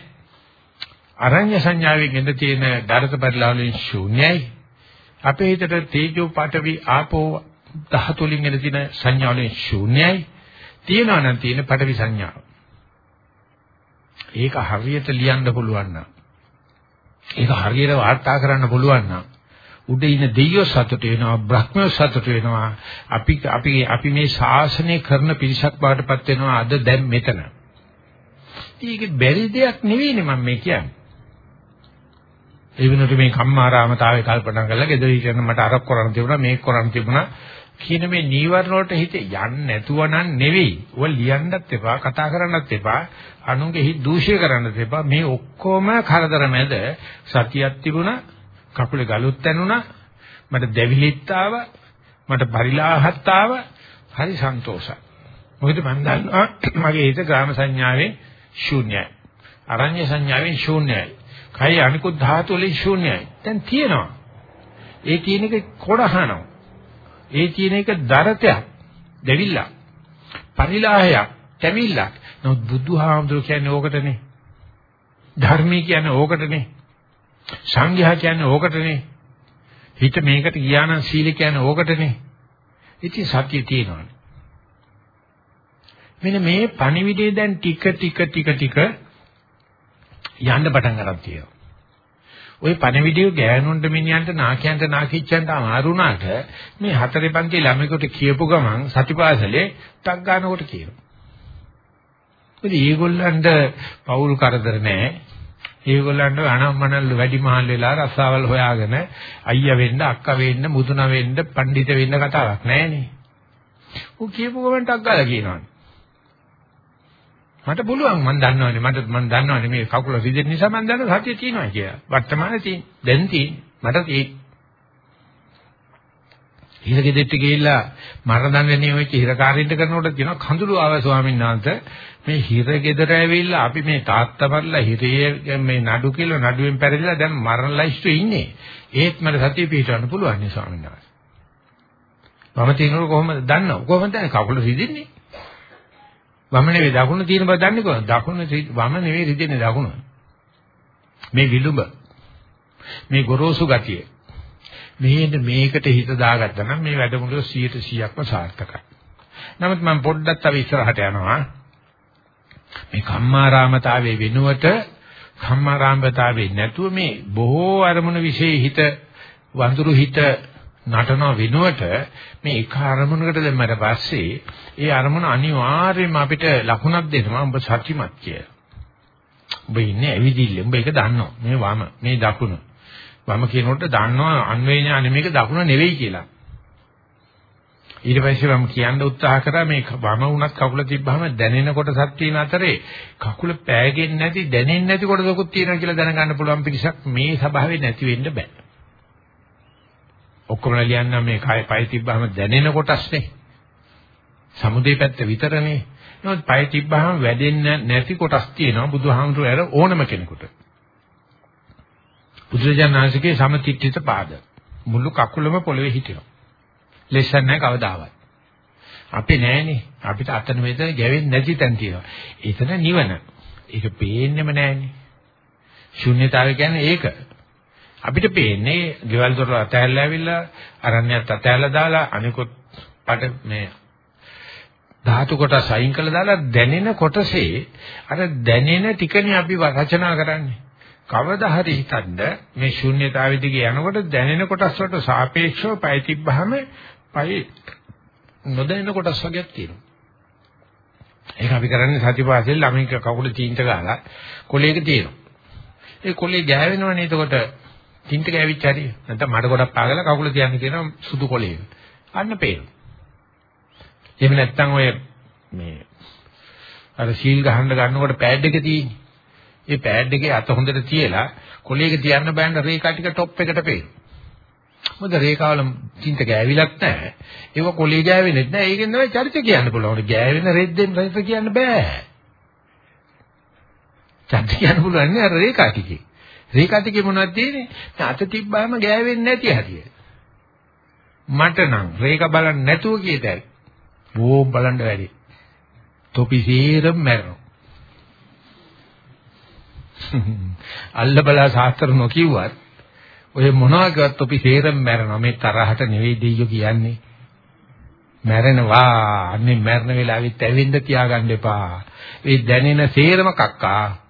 අරඤ්‍ය සංඥාවෙන් ඉන්න තියෙන දර්ථ පරිලාපෙන් ශූන්‍යයි. අපේ හිතට තේජෝ පඨවි ආපෝ ධාතුලින් එන තියෙන සංඥාවලින් ශූන්‍යයි. තියෙනවා නම් තියෙන පඨවි සංඥාව. ඒක හරියට ලියන්න පුළුවන් නම් ඒක හරියට වාර්තා කරන්න පුළුවන් නම් උඩ ඉන්න දෙයියෝ සතුට වෙනවා බ්‍රහ්මයෝ සතුට වෙනවා අපි අපි අපි මේ ශාසනය කරන පිරිසක් බවටපත් වෙනවා අද දැන් මෙතන. ඒක බැරි දෙයක් නෙවෙයිනේ මම මේ කියන්නේ. ඒ වෙනුවට මේ කම්මාරාමතාවේ කල්පනා කරලා ගෙදර හිටියන මට අරක් කරන්න තිබුණා මේක කරන්න තිබුණා කියන මේ නීවරණ වලට හිත යන්නේ නැතුව නම් නෙවෙයි. ඔය ලියන්නත් එපා, කතා කරන්නත් එපා, අනුන්ගේ හිත දූෂ්‍ය කරන්නත් එපා. මේ ඔක්කොම කරදර මැද සතියක් තිබුණා, කකුලේ ගලුත් ඇනුණා, මට දැවිලිත් ආවා. මට පරිලාහත් ආව හරි සන්තෝෂයි. මොකද මම දන්නවා මගේ හිත ග්‍රාම සංඥාවෙන් ශූන්‍යයි. අරඤ්‍ය සංඥාවෙන් ශූන්‍යයි. කයි අනිකුත් ධාතු වලින් ශූන්‍යයි. දැන් තියෙනවා. ඒ කියන එක කොඩහනවා. ඒ කියන එක දරතයක්, දෙවිල්ලක්, පරිලාහයක්, තැවිල්ලක්. නමුත් බුදුහාමුදුරු කියන්නේ ඕකටනේ. ධර්මී කියන්නේ ඕකටනේ. සංඝයා කියන්නේ ඕකටනේ. හිත මේකට ගියා නම් සීල කියන්නේ ඕකටනේ. ඉතින් සත්‍ය තියෙනවානේ. මෙන්න මේ පණිවිඩය දැන් ටික ටික ටික ටික යන්න පටන් ගන්න තියෙනවා. ওই පණිවිඩය ගෑනුන්ට මිනියන්ට නාකියන්ට නාකිච්චන්ට අමාරුණාට මේ හතරේ පන්ති ළමයිකට කියපු ගමන් සතිපාසලේ ටක් ගන්නකොට කියනවා. මොකද මේගොල්ලන්ට පෞල් කරදර නැහැ. ඒගොල්ලන්ට අනම්මනල් වැඩි මහල් වෙලා රස්සාවල් හොයාගෙන අයියා වෙන්න අක්කා වෙන්න මුදුන වෙන්න පඬිත වෙන්න කතාවක් නැහැනේ. ඌ කියපු ගමන් ටක් ගාලා කියනවානේ. මට පුළුවන් මම දන්නවනේ මට මම දන්නවනේ මේ කකුල රිදෙන නිසා මම දන්න සතිය තියෙනවා කියලා. වර්තමානයේ තියෙන. දැන් තියෙන. මට තියෙන. හිරගෙදෙට්ට ගිහිල්ලා මරණ දඬුවම් වෙච්ච හිරකාරින්ට කරනකොට කියනවා කඳුළු ආව ස්වාමීන් වහන්සේ මේ හිරගෙදර ඇවිල්ලා අපි මේ තාත්තමල්ලා හිරේ මේ නඩු කියලා නඩුවෙන් පැරදිලා දැන් මරණ ලයිස්ට්ේ ඉන්නේ. ඒත් මට සතිය පිටවන්න පුළුවන් නේ ස්වාමීන් වහන්සේ. මම තියනකොට කොහොමද දන්නව? කොහොමද දැන් කකුල රිදෙන්නේ? වම නෙවෙයි දකුණ තියෙන බව දන්නේ කොහොමද? දකුණ වම නෙවෙයි රිදෙන්නේ දකුණ. මේ විලුඹ. මේ ගොරෝසු ගතිය. මේන්න මේකට හිත දාගත්තා නම් මේ වැඩමුළුව 100%ක්ම සාර්ථකයි. නමුත් මම පොඩ්ඩක් තව ඉස්සරහට යනවා. මේ කම්මාරාමතාවයේ වෙනුවට කම්මාරාමතාවයේ නැතුව මේ බොහෝ අරමුණු વિશે හිත වඳුරු හිත නටන වෙනුවට මේ එක අරමුණකට දැම්මට පස්සේ ඒ අරමුණ අනිවාර්යයෙන්ම අපිට ලකුණක් දෙනවා ඔබ සත්‍යමත් කියලා. ඔබ ඉන්නේ ඇවිදිල්ල. ඔබ ඒක දන්නවා. මේ වම, මේ දකුණ. වම කියනකොට දන්නවා අන්වේ ඥානෙ මේක දකුණ නෙවෙයි කියලා. ඊට පස්සේ මම කියන්න උත්සාහ කරා මේ වම උනත් කකුල තිබ්බහම දැනෙන කොටසක් තියෙන අතරේ කකුල පෑගෙන්නේ නැති දැනෙන්නේ නැති කොටසකුත් තියෙනවා කියලා දැනගන්න පුළුවන් පිරිසක් මේ ස්වභාවයෙන් නැති වෙන්න බෑ. ඔක්කොම ලියන්න මේ කය පය තිබ්බහම දැනෙන කොටස්නේ. සමුදේ පැත්ත විතරනේ. නමුත් පය තිබ්බහම වැඩෙන්නේ නැති කොටස් තියෙනවා බුදුහාමුදුරුවෝ ඇර ඕනම කෙනෙකුට. බුදුරජාණන්සේගේ සමතිත්‍ිත පාද මුළු කකුලම පොළවේ හිටිනවා. ලෙසන් නැහැ කවදාවත්. අපි නෑනේ. අපිට අතන මෙතන ගැවෙන්නේ නැති තැන් තියෙනවා. එතන නිවන. ඒක පේන්නෙම නෑනේ. ශුන්‍යතාවය කියන්නේ ඒක. අපිට පේන්නේ ගෙවල් දොර අතහැරලා ඇවිල්ලා අරණ්‍යත් අතහැරලා දාලා අනිකුත් පඩ මේ ධාතු කොටස් අයින් කළා දාලා දැනෙන කොටසේ අර දැනෙන ටිකනේ අපි රචනා කරන්නේ. කවදා හරි හිතන්න මේ ශුන්‍යතාවෙ දිගේ යනකොට දැනෙන කොටස් වලට සාපේක්ෂව පය තිබ්බහම පය නොදැනෙන කොටස් වර්ගයක් තියෙනවා. ඒක අපි කරන්නේ සතිපාසෙල් ළමයික කකුල තීන්ත ගාලා කොලේක තියෙනවා. ඒ කොලේ ගෑවෙනවනේ එතකොට තින්ට ගෑවිච්ච හැටි නැත්නම් මඩ ගොඩක් පාගලා කකුල තියන්න කියන සුදු කොලේක. අන්න පේනවා. එහෙම නැත්නම් ඔය මේ අර සීල් ගහන්න ගන්නකොට පෑඩ් එක තියෙන්නේ. ඒ පෑඩ් එකේ අත හොඳට තියලා කොලේක තියන්න බෑන රේඛා ටික টොප් එකට පේනවා. මොකද රේඛාවල තින්ට ගෑවිලක් නැහැ. ඒක කොලේ ගෑවෙන්නේ නැහැ. ඒකෙන් තමයි චරිත කියන්න පුළුවන්. ගෑවෙන රෙද්දෙන් රෙද්ද කියන්න බෑ. චරිත කියන්න පුළුවන් නේ අර රේඛා ටිකේ. රේඛා ටිකේ මොනවද තියෙන්නේ? අත තිබ්බාම ගෑවෙන්නේ නැති හැටි. මට නම් රේඛා බලන්න නැතුව කියතයි. බෝ බලන්න වැඩි. තොපි සීරම් මැරෙනවා. අල්ල බලා සාස්ත්‍ර නොකියුවත් ඔය මොනවා කිව්වත් තොපි සීරම් මැරෙනවා. මේ තරහට නෙවෙයි දෙයියෝ කියන්නේ. මැරෙනවා. අන්නේ මැරෙන වෙලාවෙත් ඇවින්ද තියාගන්න එපා. ඒ දැනෙන සේරම කක්කා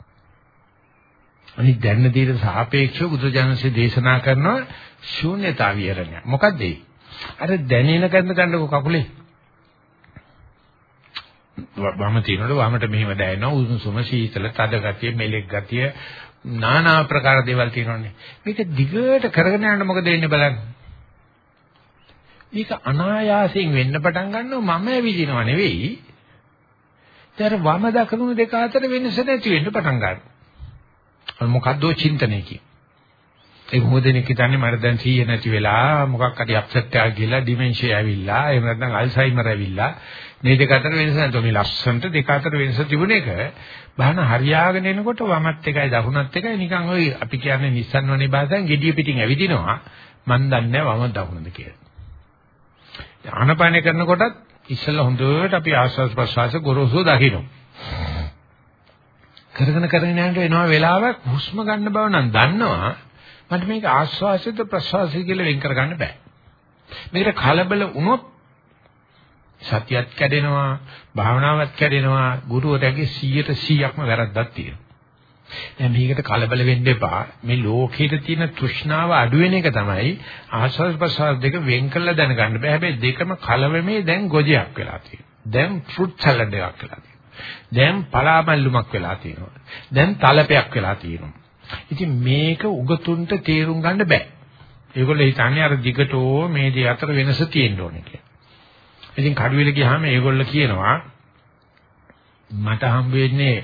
අනිත් දැන්න දේට සාපේක්ෂව බුදුජානසී දේශනා කරනවා ශූන්‍යතා විහරණය. මොකද්ද ඒ? අර දැනෙන කරන ගන්නකො කකුලේ. වම තියනකොට වමට මෙහෙම දැනෙනවා උණුසුම සීතල තද ගතිය මෙලෙක් ගතිය নানা ආකාර දේවල් තියෙනවානේ. මේක දිගට කරගෙන යන්න මොකද වෙන්නේ බලන්න. මේක අනායාසයෙන් වෙන්න පටන් ගන්නවා මම ඇවිදිනව නෙවෙයි. ඒතර වම දකුණු දෙක අතර වෙනස නැති වෙන්න පටන් ගන්නවා. මොකද්දෝ චින්තනයකින්. ඒ මොහොතේනික හිතන්නේ මට දැන් 100 නැති වෙලා මොකක් හරි අප්සෙට් එකක් ගිහලා ඩිමෙන්ෂියා ඇවිල්ලා එහෙම නැත්නම් අල්සයිමර් ඇවිල්ලා මේ දෙක අතර වෙනස නැතෝ මේ ලස්සන්ට දෙක අතර වෙනස තිබුණ එක බහන හරියාගෙන එනකොට වමත් එකයි දකුණත් එකයි නිකන් ওই අපි කියන්නේ නිස්සන් වනේ භාෂාවෙන් gediya පිටින් ඇවිදිනවා මන් දන්නේ වම දකුණද කියලා. ආනපානය කරනකොටත් ඉස්සෙල්ලා හොඳට අපි ආස්වාද ප්‍රසවාස ගොරෝසු දකින්න. කරගෙන කරගෙන යනකොට එනවා වෙලාවක් හුස්ම ගන්න බව නම් දන්නවා මට මේක ආස්වාසිත ප්‍රසවාසය කියලා වෙන් කරගන්න බෑ. මේකට කලබල වුණොත් සතියත් කැඩෙනවා, භාවනාවත් කැඩෙනවා, ගුරුවරයාගේ 100%ක්ම වැරද්දක් තියෙනවා. දැන් මේකට කලබල වෙන්න එපා. මේ ලෝකෙට තියෙන තෘෂ්ණාව අඩු වෙන එක තමයි ආස්වාද ප්‍රසවාස දෙක වෙන් කරලා දැනගන්න බෑ. හැබැයි දෙකම කලවමේ දැන් ගොජයක් වෙලා තියෙනවා. දැන් ෆෘට් සලාඩ් එකක් වෙලා තියෙනවා. දැන් පලාමල්ලුමක් වෙලා තියෙනවා. දැන් තලපයක් වෙලා තියෙනවා. ඉතින් මේක උගතුන්ට තේරුම් ගන්න බෑ. ඒගොල්ලෝ හිතන්නේ අර දිගටෝ මේ දෙක අතර වෙනස තියෙන්න ඕනේ කියලා. ඉතින් කඩුවෙල ගියාම ඒගොල්ලෝ කියනවා මට හම් වෙන්නේ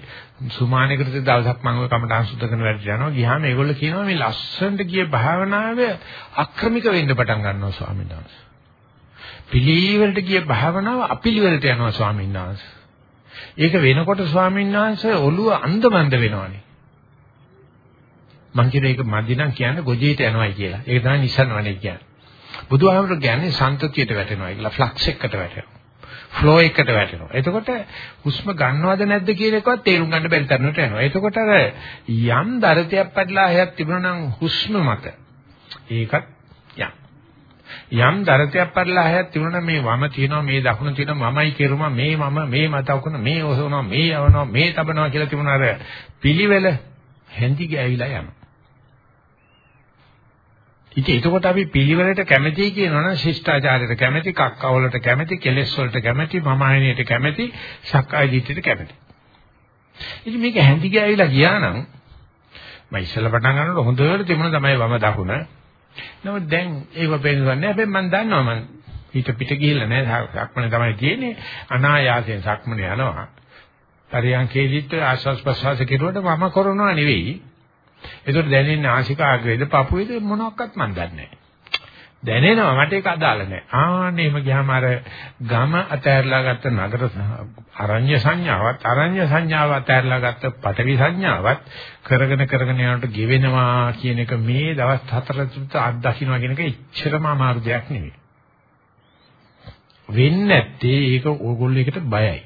සුමානයකට දවසක් මම ඔය කමටහන් සුද්ධ කරන වැඩට යනවා. ගියාම ඒගොල්ලෝ කියනවා මේ ලස්සනට ගිය භාවනාව අක්‍රමික වෙන්න පටන් ගන්නවා ස්වාමීන් වහන්සේ. පිළිවෙලට ගිය භාවනාව අපිළිවෙලට යනවා ස්වාමීන් වහන්සේ. ඒක වෙනකොට ස්වාමීන් වහන්සේ ඔළුව අන්ධබන්ද වෙනවනේ. මං කියන එක මදි නම් කියන්නේ ගොජේට යනවායි කියලා. ඒක තමයි නිසන්වනේ කියන්නේ. බුදුහාමුදුරු කියන්නේ සන්තතියට වැටෙනවා කියලා ෆ්ලක්ස් එකකට වැටෙනවා. ෆ්ලෝ එකකට වැටෙනවා. එතකොට හුස්ම ගන්නවද නැද්ද කියන එකවත් තේරුම් ගන්න බැරි තරමට යනවා. එතකොට අර යම් දරතයක් පැටලා හැයක් තිබුණා නම් හුස්ම මත ඒකත් යම්. යම් දරතයක් පැටලා හැයක් තිබුණා නම් මේ වම තියෙනවා මේ දකුණ තියෙනවා මමයි කෙරුමා මේ මම මේ මතවකන මේ ඔසවනවා මේ යවනවා මේ තබනවා කියලා තිබුණා අර පිළිවෙල හැඳි ගෑවිලා යනවා. ඉතින් එතකොට අපි පිළිවෙලට කැමැති කියනවනම් ශිෂ්ටාචාරයට කැමැති, කක්කවලට කැමැති, කෙලෙස් වලට කැමැති, මම ආයනයට කැමැති, සක්කාය දිට්ඨියට කැමැති. ඉතින් මේක හැඳි ගෑවිලා ගියා නම් මම ඉස්සෙල්ලා පටන් ගන්නකොට හොඳට තිබුණ තමයි වම දකුණ. නමුත් දැන් ඒක පේන්නේ නැහැ. හැබැයි මම දන්නවා මම හිත පිට ගිහිල්ලා නැහැ. සක්මනේ තමයි තියෙන්නේ. අනායාසයෙන් සක්මනේ යනවා. පරියන්කේදීත් ආශ්වාස ප්‍රශ්වාස කෙරුවට මම කරනවා නෙවෙයි. ඒකට දැනෙන්නේ ආශිකාග්‍රේද පපුවේද මොනවත් මන් දන්නේ නැහැ. දැනෙනවා මට ඒක අදාළ නැහැ. ආන්නේ එම ගියාම අර ගම අතහැරලා ගත්ත නගර අරඤ්‍ය සංඥාවත් අරඤ්‍ය සංඥාව අතහැරලා ගත්ත පටවි සංඥාවත් කරගෙන කරගෙන යනකොට ගෙවෙනවා කියන එක මේ දවස් හතර තුනට අත්දකින්නවා කියන එක එච්චරම අමාරු දෙයක් නෙවෙයි. වෙන්නේ නැත්තේ ඒක ඕගොල්ලෝ එකට බයයි.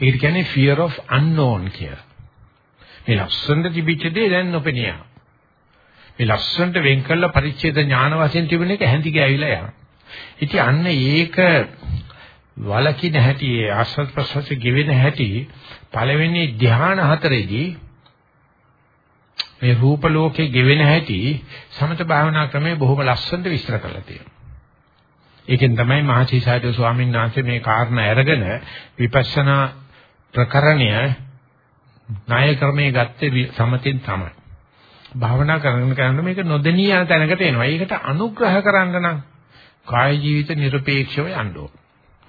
ඒක කියන්නේ fear of unknown කියලා. මේ ලස්සනට තිබිච්ච දේ දැන් නොපෙනියා. මේ ලස්සනට වෙන් කළ පරිච්ඡේද ඥාන වශයෙන් තිබුණ එක හැඳි ගෑවිලා යනවා. ඉතින් අන්න ඒක වලකින හැටි ආස්වාද ප්‍රසවාස ගෙවෙන හැටි පළවෙනි ධ්‍යාන හතරේදී මේ රූප ලෝකේ ගෙවෙන හැටි සමත භාවනා ක්‍රමයේ බොහොම ලස්සනට විස්තර කරලා තියෙනවා. ඒකෙන් තමයි මහචීසාරද ස්වාමීන් වහන්සේ මේ කාරණා අරගෙන විපස්සනා ප්‍රකරණය ණය ක්‍රමයේ ගත්තේ සමතෙන් තමයි. භාවනා කරගෙන කරන මේක නොදෙනී යන තැනකට එනවා. ඒකට අනුග්‍රහ කරන්න නම් කාය ජීවිත নিরপেক্ষව යන්න ඕන.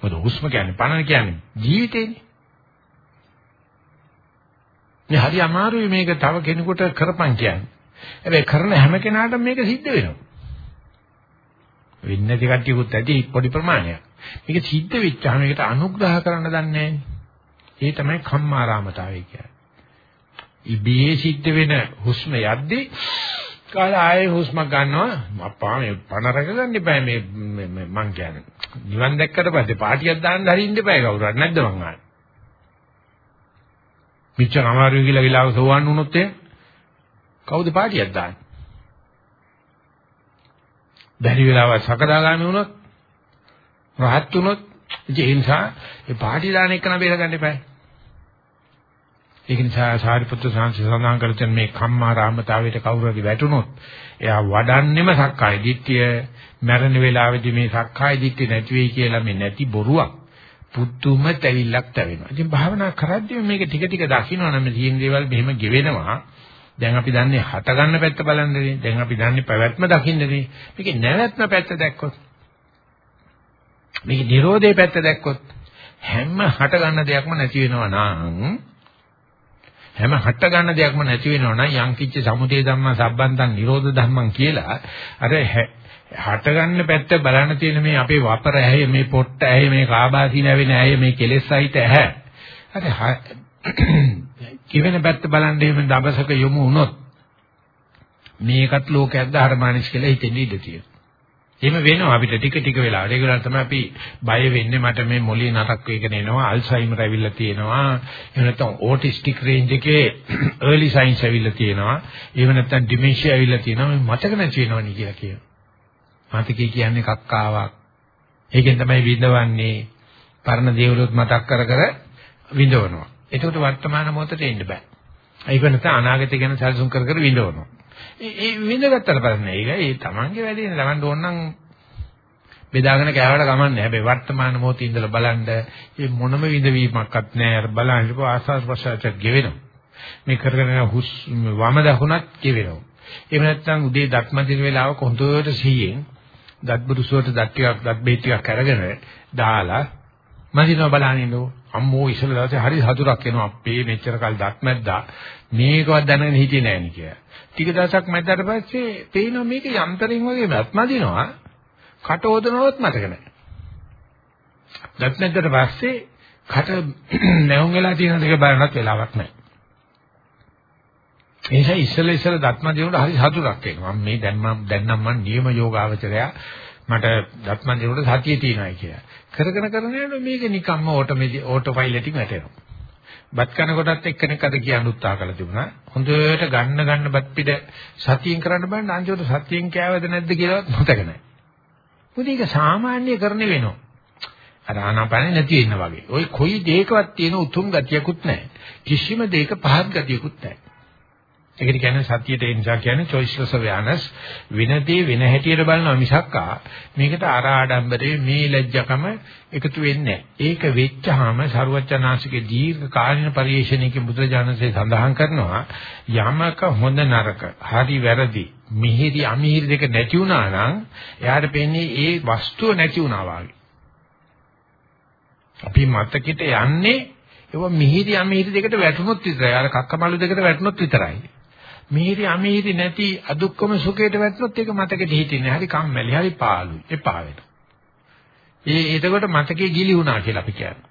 මොකද හුස්ම කියන්නේ පණ කියන්නේ ජීවිතේනේ. මේ හරි අමාරුයි මේක තව කෙනෙකුට කරපන් කියන්නේ. හැබැයි කරන හැම කෙනාටම මේක සිද්ධ වෙනවා. වෙන්නේ නැති කට්ටියකුත් ඇති පොඩි ප්‍රමාණයක්. මේක සිද්ධ වෙච්චාම මේකට අනුග්‍රහ කරන්න දන්නේ නැහැ. ඒ තමයි කම්මාරාමතාවය කියන්නේ. ඉබේ සිද්ධ වෙන හුස්ම යද්දී කාලා ආයේ හුස්මක් ගන්නවා. අප්පා මේ පණ රැකගන්න එපා මේ මං කියන්නේ. නිවන් දැක්කට පස්සේ පාටියක් දාන්න හරින්න එපා කවුරුත් නැද්ද මං ආන්නේ මිච්ඡර අමාරුයි කියලා විලාව සෝවන් වුණොත් ඒ කවුද පාටියක් දාන්නේ? බැරි වෙලාව සකදාගාමී වුණොත් රහත් වුණොත් ඒ නිසා ඒ පාටි දාන එක නම් බේර ගන්න එපා. ඒක නිසා සාරිපුත්‍ර සාංශය සඳහන් කරන මේ කම්මා රාමතාවයට කවුරු හරි වැටුනොත් එයා වඩන්නෙම සක්කාය දිට්ඨිය මරණ වේලාවේදී මේ සක්කාය දිට්ඨිය නැති වෙයි කියලා මේ නැති බොරුවක් පුදුම තැවිල්ලක් තැවෙනවා. ඉතින් භාවනා කරද්දී මේක ටික ටික දකින්නවනම් මේ තියෙන දේවල් මෙහෙම ගෙවෙනවා. දැන් අපි දන්නේ හට ගන්න පැත්ත බලන්නනේ. දැන් අපි දන්නේ පැවැත්ම දකින්නනේ. මේකේ නැවැත්ම පැත්ත දැක්කොත් මේකේ Nirodhe පැත්ත දැක්කොත් හැම හට ගන්න දෙයක්ම නැති වෙනවා නම් හැම හට ගන්න දෙයක්ම නැති වෙනවා නම් යම් කිච්ච සමුදේ ධම්ම සම්බන්තන් නිරෝධ ධම්මං කියලා අර හට ගන්න පැත්ත බලන්න තියෙන මේ අපේ වපර ඇහැ මේ පොට්ට ඇහැ මේ කාබාසී නැවෙන ඇහැ මේ කෙලෙස් සහිත ඇහැ. අර කිවෙන පැත්ත බලන්න එහෙම දවසක යොමු වුණොත් මේකත් ලෝකයක් ධර්මානිස් කියලා හිතෙන්න ඉඩ තියෙනවා. එහෙම වෙනවා අපිට ටික ටික වෙලා. ඒක වෙලා තමයි අපි බය වෙන්නේ මට මේ මොළේ නරක් වෙගෙන එනවා, අල්සයිමර් ඇවිල්ලා තියෙනවා. එහෙම නැත්නම් ඕටිස්ටික් රේන්ජ් එකේ early signs ඇවිල්ලා තියෙනවා. එහෙම නැත්නම් ඩිමෙන්ෂියා ඇවිල්ලා තියෙනවා. මේ මතක නැති වෙනවා නේ කියලා කියනවා. මතකේ කියන්නේ කක්කාවක්. ඒකෙන් තමයි විඳවන්නේ. පරණ දේවලුත් මතක් කර කර විඳවනවා. එතකොට වර්තමාන මොහොතට එන්න බෑ. ඒක නැත්නම් අනාගතය ගැන සැලසුම් කර කර විඳවනවා. ඒ විඳගත්තට පස්සේ ඒක ඒ තමන්ගේ වැඩේ නේ. තමන්ට ඕන නම් බෙදාගෙන කෑවට කමන්නේ හැබැයි වර්තමාන මොහොතේ ඉඳලා බලන්න මේ මොනම විඳවීමක්වත් නැහැ. අර බලන්න ඉපෝ ආස්වාස් ප්‍රසාරට ගෙවෙනවා. මේ කරගෙන හුස් වම දකුණත් ගෙවෙනවා. එහෙම නැත්නම් උදේ දත්ම දින වෙලාවක හොඳට සීයෙන් දත් බුරුසුවට දත් ටිකක් දත් බේ ටිකක් අරගෙන දාලා මදිනව බලනින්නෝ අම්මෝ ඉස්සෙල් දවසේ හරි හතුරක් එනවා. අපේ මෙච්චර කල් දත් මැද්දා. මේකවත් දැනගෙන හිටියේ නෑ නේ කියලා. ටික දවසක් මැද්දට පස්සේ පේනවා මේක යන්ත්‍රයෙන් වගේ මැත්මදිනවා කට හොදනවත් මතක නැහැ. දත් මැද්දට පස්සේ කට නැවුම් වෙලා තියෙන දෙක බලන්නත් වෙලාවක් නැහැ. ඒ නිසා ඉස්සෙල්ල ඉස්සෙල්ල දත්මදිනුට හරි සතුටක් එනවා. මේ දැන් මම දැන් නම් මම නියම යෝගාවචරයා මට දත්මදිනුට සතිය තියෙනවායි කියලා. කරගෙන කරගෙන යනකොට මේක නිකම්ම ඕටෝමැටි ඕටෝ පයිලට්ින් වැටෙනවා. බත් කන කොටත් එක්කෙනෙක් අද කියන්න උත්සාහ කළා තිබුණා. හොඳට ගන්න ගන්න බත් පිට සතියෙන් කරන්න බෑ අන්තිමට සතියෙන් කෑවද නැද්ද කියලාවත් මතක නැහැ. මොකද ඒක සාමාන්‍ය කරන්නේ වෙනවා. අර ආනාපානෙ නැති වෙන්න වගේ. ওই කොයි දෙයකවත් තියෙන උතුම් ගතියකුත් නැහැ. කිසිම දෙයක පහත් ගතියකුත් නැහැ. ඒකට කියන්නේ සතියට ඒ නිසා කියන්නේ choiceless awareness. විනදී වෙන හැටියට බලනවා මිසක්කා මේකට අර ආඩම්බරේ මේ ලැජ්ජකම එකතු වෙන්නේ ඒක වෙච්චාම ਸਰුවචනාංශිකේ දීර්ඝ කාලින පරිශ්‍රණයකින් බුදුරජාණන්සේ සඳහන් කරනවා යමක හොඳ නරක හරි වැරදි මිහිරි අමිහිරි දෙක නැති වුණා නම් එයාට පෙන්නේ ඒ වස්තුව නැති වුණා වගේ. අපි මතකිට යන්නේ ඒව මිහිරි අමිහිරි දෙකට වැටුනොත් විතරයි. අර කක්කමලු දෙකට වැටුනොත් විතරයි. මිහිරි අමිහිරි නැති අදුක්කම සුඛයට වැටුනොත් ඒක මතකෙට හිටින්නේ. හරි කම්මැලි, හරි පාළුයි, එපා වෙනවා. ඒ එතකොට මතකේ ගිලි වුණා කියලා අපි කියනවා.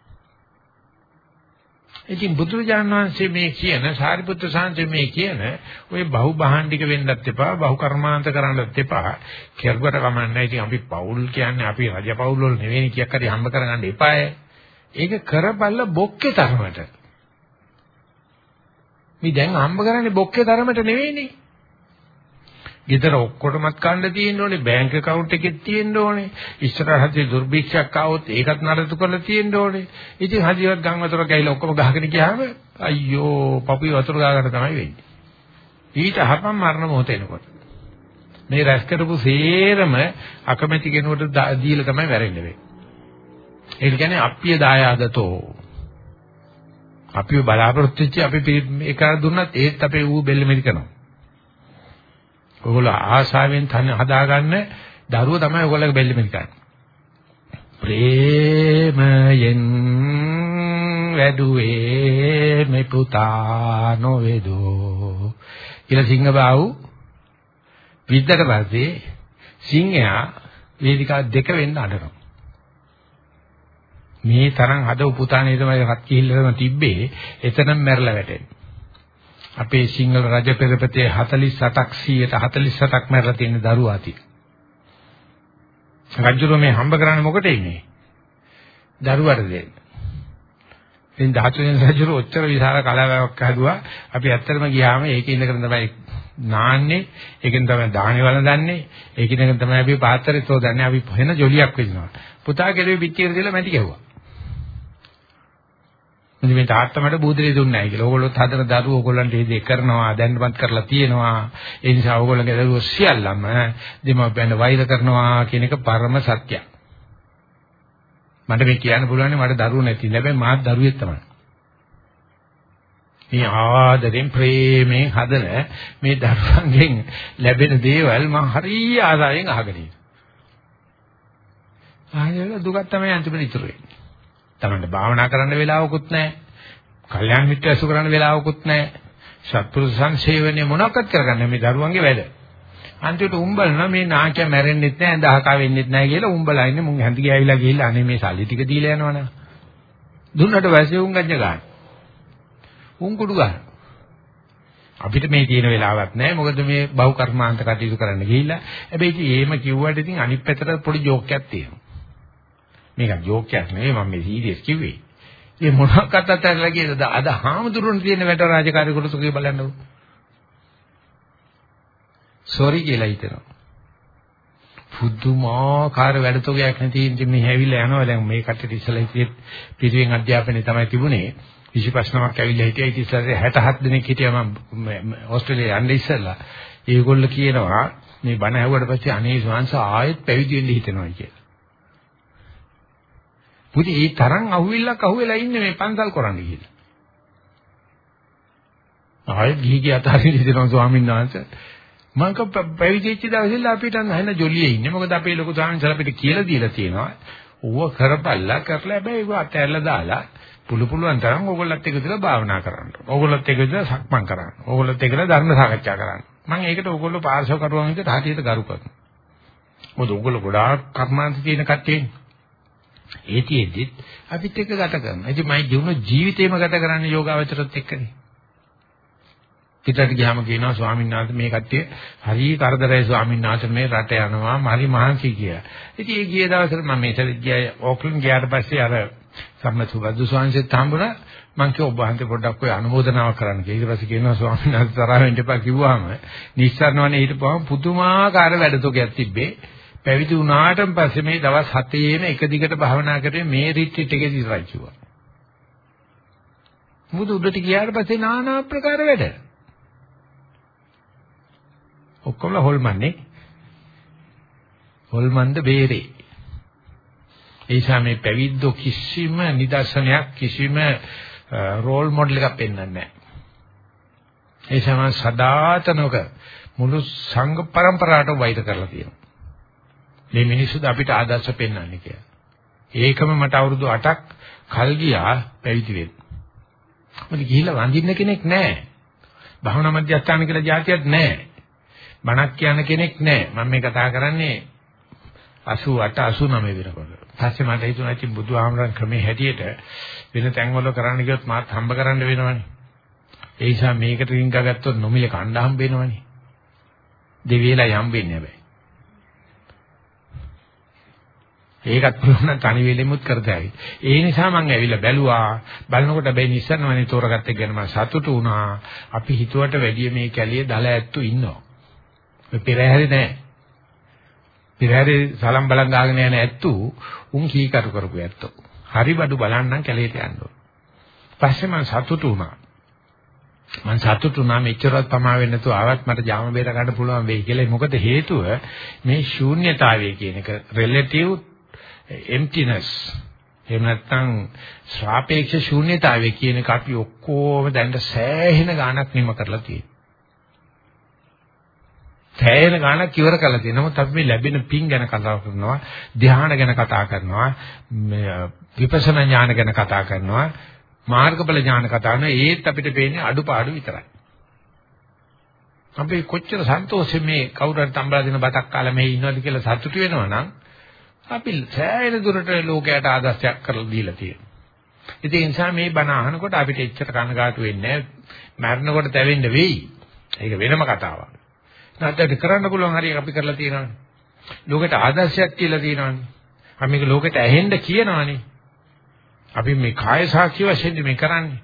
ඉතින් බුදුරජාණන් වහන්සේ මේ කියන සාරිපුත්‍ර සාන්තේ මේ කියන ওই බහු බහණ්ඩික වෙන්නත් එපා බහු කර්මාන්ත කරන්නත් එපා කෙරුවට කමන්නේ ඉතින් අපි පෞල් කියන්නේ අපි රජ පෞල් වල නෙවෙයි කියක් හරි හම්බ කරගන්න එපාය ඒක කරබල්ල බොක්කේ තරමට මේ දැන් හම්බ කරන්නේ බොක්කේ තරමට නෙවෙයිනේ. ගෙදර ඔක්කොටමත් කන්න තියෙන්න ඕනේ, බැංක account එකෙත් තියෙන්න ඕනේ. ඉස්සරහදී දුර්භික්ෂයක් ආවොත් ඒකත් නඩත්තු කරලා තියෙන්න ඕනේ. ඉතින් හදිවත් ගම් වතුර ගෑවිලා ඔක්කොම ගහගෙන ගියාම අයියෝ පපුවේ වතුර ගාගන්න තමයි වෙන්නේ. ඊට අහපම් මරණ මොහොත එනකොට. මේ රැස් කරපු සේරම අකමැති කෙනෙකුට දීලා තමයි වැරෙන්නේ වෙන්නේ. ඒ කියන්නේ අප්පිය දායාදතෝ අපිව බලාපොරොත්තු වෙච්ච අපි ඒක දුන්නත් ඒත් අපේ ඌ බෙල්ල මෙරිකනවා. ඔයගොල්ලෝ ආශාවෙන් තන හදාගන්න දරුව තමයි ඔයගොල්ලෝගේ බෙල්ල මෙරිකන්නේ. ප්‍රේමයෙන් වැඩුවේ මේ පුතා නොවේදෝ කියලා සිංහබාහු විද්දට පස්සේ සිංහයා වේදිකා දෙක වෙන්න අඬනවා. මේ තරම් හද උපුතානේ තමයි රත් කිහිල්ලම තිබ්බේ එතනම මැරලා වැටෙන්නේ. අපේ සිංහල රජ පෙරපතේ 48ක් 148ක් මැරලා තියෙන දරුවා තියෙනවා. රජුර මේ හම්බ කරන්නේ මොකටද ඉන්නේ? දරුවට දෙන්න. ඉතින් ධාතුන් රජුර ඔච්චර විශාල කලාවක් හදුවා. අපි ඇත්තටම ගියාම ඒකේ ඉඳගෙන තමයි නාන්නේ. ඒකෙන් තමයි දාහනේ වළඳන්නේ. ඒකෙන් තමයි අපි පාත්‍රය සෝදන්නේ. අපි වෙන ජොලියක් වෙනවා. පුතා කෙරුවේ පිටියට දාලා මැටි ගැහුවා. ඉතින් මේ තාත්තා මට බූදලේ දුන්නේ නැහැ කියලා. ඕගොල්ලොත් හදන දරුවෝ ඕගොල්ලන්ට මේ දේ කරනවා, දැන්වත් කරලා තියෙනවා. ඒ නිසා ඕගොල්ලන්ගේ දරුවෝ සියල්ලම දෙමාපියන් වෛර කරනවා කියන එක පරම සත්‍යයක්. මට මේ කියන්න පුළුවන් මට දරුවෝ නැති. හැබැයි මාත් දරුවෙක් තමයි. මේ ආදරෙන් ප්‍රේමයෙන් හදන මේ දරුවන්ගෙන් ලැබෙන දේවල් මම හරිය ආසාවෙන් අහගෙන ඉන්නවා. ආයෙත් දුකක් තමයි අන්තිමට ඉතුරු වෙන්නේ. තමන්ට භාවනා කරන්න වෙලාවකුත් නැහැ. කල්යාණ මිත්‍ර ඇසු කරන්න වෙලාවකුත් නැහැ. සත්පුරුෂ සංසේවනයේ මොනවක්වත් කරගන්න මේ දරුවන්ගේ වැඩ. අන්තිමට උඹලන මේ නාකිය මැරෙන්නෙත් නැහැ, දහකා වෙන්නෙත් නැහැ කියලා උඹලා ඉන්නේ මුන් හැඳි ගෑවිලා ගිහිල්ලා අනේ මේ සල්ලි ටික දීලා යනවනේ. දුන්නට වැසේ උන් ගඤ්ඤ ගන්න. උන් කුඩු ගන්න. අපිට මේ තියෙන වෙලාවක් නැහැ. මොකද මේ බහු කර්මාන්ත කටයුතු කරන්න ගිහිල්ලා. හැබැයි ඉතින් එහෙම කිව්වට ඉතින් අනිත් පැත්තට පොඩි ජෝක් එකක් තියෙනවා. මේක ජෝක් එකක් නෙවෙයි මම මේ සීරියස් කිව්වේ. මේ මොනවාකට අතරලා කියනද අද හාමුදුරුවන් තියෙන වැඩ රාජකාරී කොටස කිය බලන්නකො. සෝරි කියලා හිතනවා. පුදුමාකාර වැඩතොගයක් නැති ඉඳි මේ හැවිලා යනවා. දැන් මේ කටට ඉස්සලා හිටියේ පිරිවෙන් අධ්‍යාපනයේ තමයි තිබුණේ. 25 නමක් ඇවිල්ලා හිටියා. ඉතින් ඉස්සරේ 67 දෙනෙක් හිටියා. මම ඕස්ට්‍රේලියාවේ යන්න ඉස්සලා ඒගොල්ලෝ කියනවා මේ බණ ඇහුවට පස්සේ අනේ ස්වාංශ ආයෙත් පැවිදි වෙන්න හිතනවා කියලා. පුතේ ඒ තරම් අහුවිල්ලක් අහුවෙලා ඉන්නේ මේ පන්සල් කරන්න කියලා. ආයෙත් ගිහි ගිය අතරින් ඉඳනවා ස්වාමීන් වහන්සේ. මම කව පැවිදිච්ච දවසේ අපිට නැහෙන ජොලියේ ඉන්නේ. මොකද අපේ ලොකු ස්වාමීන් වහන්සේ අපිට කියලා දීලා තියෙනවා. ඌව කරපල්ලා කරලා හැබැයි ඒක අතහැරලා දාලා පුළු පුළුවන් තරම් ඕගොල්ලොත් එක්ක ඉඳලා භාවනා කරන්න. ඕගොල්ලොත් එක්ක ඉඳලා සක්මන් කරන්න. ඕගොල්ලොත් එක්ක ධර්ම සාකච්ඡා කරන්න. මම ඒකට ඕගොල්ලෝ පාර්ශව කරුවන් විදිහට හරියට ගරු කරනවා. මොකද ඕගොල්ලෝ ගොඩාක් කර්මාන්ත තියෙන කට්ටියනේ. ඒතිෙද්දිත් අපිත් එක්ක ගත කරනවා. ඉතින් මම ජීවන ජීවිතේම ගත කරන්නේ යෝගාවචරත් එක්කනේ. පිටට ගියාම කියනවා ස්වාමීන් වහන්සේ මේ කට්ටිය හරි කරදරයි ස්වාමීන් වහන්සේ මේ රට යනවා හරි මහන්සි කියලා. ඉතින් ඒ ගිය දවසට මම මේතර ගියා ඕක්ලන්ඩ් ගියාට පස්සේ අර සම්මතුබද්දු ස්වාමීන්සෙත් හම්බුණා. මං කිව්වා ඔබ වහන්සේ පොඩ්ඩක් ඔය අනුමೋದනාවක් කරන්න කියලා. ඊට පස්සේ කියනවා ස්වාමීන් වහන්සේ තරහ වෙන්න එපා කිව්වම නිස්සාරණවනේ හිටපුවම පුදුමාකාර වැඩතෝකයක් තිබ්බේ. පැවිදි වුණාට පස්සේ මේ දවස් 7ේම එක දිගට භාවනා කරේ මේ රිට්‍රීට් එකේ ඉඳලා කිව්වා. මුදු උඩට ගියාට පස්සේ নানা ආකාර වැඩ. ඔක්කොම හොල්මන්නේ. හොල්මන්ද බේරේ. ඒසා මේ පැවිද්දෝ කිසිම නිදර්ශනයක් කිසිම රෝල් මොඩල් එකක් පෙන්වන්නේ නැහැ. ඒ සමාන සදාතනක මුළු සංඝ પરම්පරාවට වෛර කරලා තියෙනවා. මේ මිනිස්සුද අපිට ආදර්ශ පෙන්වන්නේ කියලා. ඒකම මට අවුරුදු 8ක් කල් ගියා පැවිදි වෙන්න. මොකද ගිහිල්ලා වඳින්න කෙනෙක් නැහැ. භවනා මධ්‍යස්ථාන කියලා જાතියක් නැහැ. බණක් කියන කෙනෙක් නැහැ. මම මේ කතා කරන්නේ 88 89 වෙනකොට. පස්සේ මට හිතුණා ඉතින් බුදුහාමරන් ක්‍රමේ හැටියට වෙන තැන්වල කරන්න ගියොත් මාත් හම්බ කරන්න වෙනවනේ. ඒ නිසා මේකට රින්ග ගත්තොත් නොමිල කණ්ඩ හම්බ වෙනවනේ. දෙවියලා යම් වෙන්නේ හැබැයි. ඒකත් පුළුවන් තනි වෙලෙමුත් කරතයි. ඒ නිසා මම ඇවිල්ලා බැලුවා. බලනකොට බෑ නිස්සරණවනේ තෝරගත්ත එක ගැන මම සතුටු වුණා. අපි හිතුවට වැඩිය මේ කැලියේ දල ඇත්තු ඉන්නවා. මේ පෙරහැරේ නෑ. පෙරහැරේ සලම් බලන් ගාගෙන යන ඇත්තු උන් කීකරු කරපු ඇත්තෝ. හරි බඩු බලන්නම් කැලේට යන්න ඕන. පස්සේ මම සතුටු වුණා. මම සතුටු වුණා මෙච්චරවත් පමා වෙන්න තු ආවත් මට ජාම බේර ගන්න පුළුවන් වෙයි කියලා. මොකද හේතුව මේ ශූන්‍යතාවය කියන එක relative emptiness එහෙම නැත්නම් ශ්‍රාපේක්ෂ ශූන්‍යතාවය කියන එක අපි ඔක්කොම දැන් සෑහෙන ගාණක් නිම කරලා තියෙනවා. සෑහෙන ගාණක් ඉවර කරලා තියෙනවා. නමුත් අපි මේ ලැබෙන පින් ගැන කතා කරනවා, ධ්‍යාන ගැන කතා කරනවා, විපස්සනා ඥාන ගැන කතා කරනවා, මාර්ගඵල ඥාන කතා කරනවා. ඒත් අපිට පේන්නේ අඩුපාඩු විතරයි. අපි කොච්චර සන්තෝෂෙ මේ කවුරුහරි තම්බලා දෙන බතක් කාලා මේ ඉන්නවද කියලා සතුටු වෙනවා නම් අපි සෑහෙන දුරට ලෝකයට ආදර්ශයක් කරලා දීලා තියෙනවා. ඉතින් ඒ නිසා මේ බණ අහනකොට අපිට එච්චර කනගාටු වෙන්නේ නැහැ. මරනකොට තැවෙන්න වෙයි. ඒක වෙනම කතාවක්. නැත්නම් කරන්න පුළුවන් හරිය අපි කරලා තියෙනවානේ. ලෝකයට ආදර්ශයක් කියලා තියෙනවානේ. අපි මේක ලෝකයට ඇහෙන්න කියනවානේ. අපි මේ කාය සාක්ෂි වශයෙන් මේ කරන්නේ.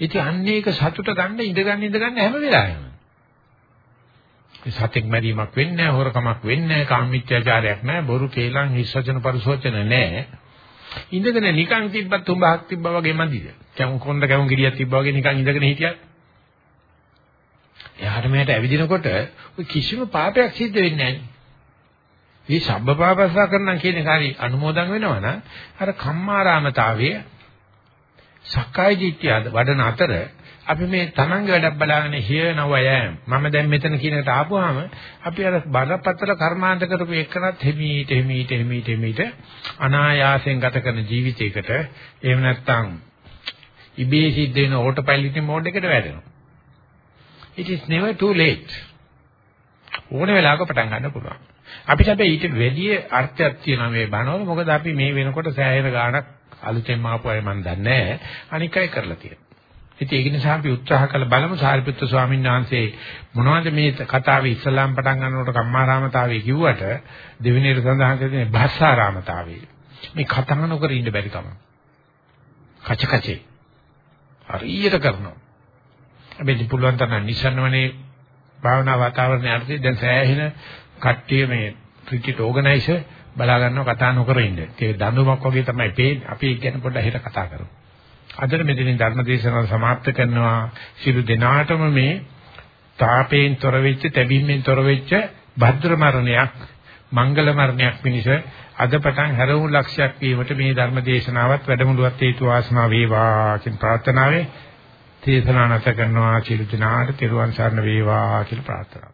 ඉතින් අන්න ඒක සතුට ගන්න ඉඳ ගන්න ඉඳ ගන්න හැම වෙලාවෙම. සතෙක් මැරීමක් වෙන්නේ නැහැ, හොරකමක් වෙන්නේ නැහැ, කාමීත්‍යාචාරයක් නැහැ, බොරු කේලම් හිස්සචන පරිසෝචන නැහැ. ඉඳගෙන නිකන් තිබ්බත් උඹහක් තිබ්බා වගේ මදිද? කැමු කොණ්ඩ කැමු ගිරියක් තිබ්බා වගේ නිකන් ඉඳගෙන හිටියත්. එයාට මෙහෙට ඇවිදිනකොට ඔය කිසිම පාපයක් සිද්ධ වෙන්නේ නැහැ. මේ සබ්බපාපස්සා කරනම් කියන එක හරි අනුමෝදන් වෙනවනම් අර කම්මාරාමතාවයේ සක්කාය දිට්ඨිය වඩන අතර අපි මේ තමන්ගේ වැඩක් බලාගෙන here now I am මම දැන් මෙතන කියන එකට ආපුවාම අපි අර බරපතල කර්මාන්ත කරපු එකනත් හිමීට හිමීට හිමීට හිමීට අනායාසයෙන් ගත කරන ජීවිතයකට එහෙම නැත්නම් ඉබේ සිද්ධ වෙන ඕටෝ පයිලට් මෝඩ් එකට වැටෙනවා. it is never too late. ඕන වෙලාවක පටන් ගන්න පුළුවන්. අපිට හැබැයි ඊට වැඩි අර්ථයක් තියෙනවා මේ බණවල. මොකද අපි මේ වෙනකොට සෑහෙන ගාණක් අලුතෙන් ආපු අය මන් දන්නේ නැහැ. අනික් අය කරලා තියෙනවා. ඉතින් ඒක නිසා අපි උත්සාහ කළ බලමු සාරිපුත්‍ර ස්වාමීන් වහන්සේ මොනවද මේ කතාවේ ඉස්ලාම් පටන් ගන්නකොට කම්මාරාමතාවේ කිව්වට දෙවෙනියට සඳහන් කරන්නේ භාෂාරාමතාවේ. මේ කතා නොකර ඉන්න බැරි කම. කච කචේ. හරියට කරනවා. හැබැයි පුළුවන් තරම් නිසන්වනේ භාවනා වාතාවරණය අර්ථයෙන් දැන් සෑහෙන කට්ටිය මේ ක්‍රිකට් ඕගනයිසර් බලා ගන්නවා කතා නොකර ඉන්න. ඒක දඬුවමක් වගේ තමයි පේන්නේ. අපි ඒක ගැන පොඩ්ඩක් හිත කතා කරමු. අදට මෙතනින් ධර්ම දේශනාව સમાપ્ત කරනවා. සියලු දෙනාටම මේ තාපයෙන් තොර වෙච්ච, තැබීමෙන් තොර වෙච්ච භද්‍ර මරණයක්, මංගල මරණයක් පිණිස අද පටන් හැරවුණු ලක්ෂයක් වීමට මේ ධර්ම දේශනාවත් වැඩමුළුවත් හේතු වාසනා වේවා කියන ප්‍රාර්ථනාවෙන් දේශනා නැත කරනවා සියලු දෙනාට තෙරුවන් සරණ වේවා කියලා ප්‍රාර්ථනා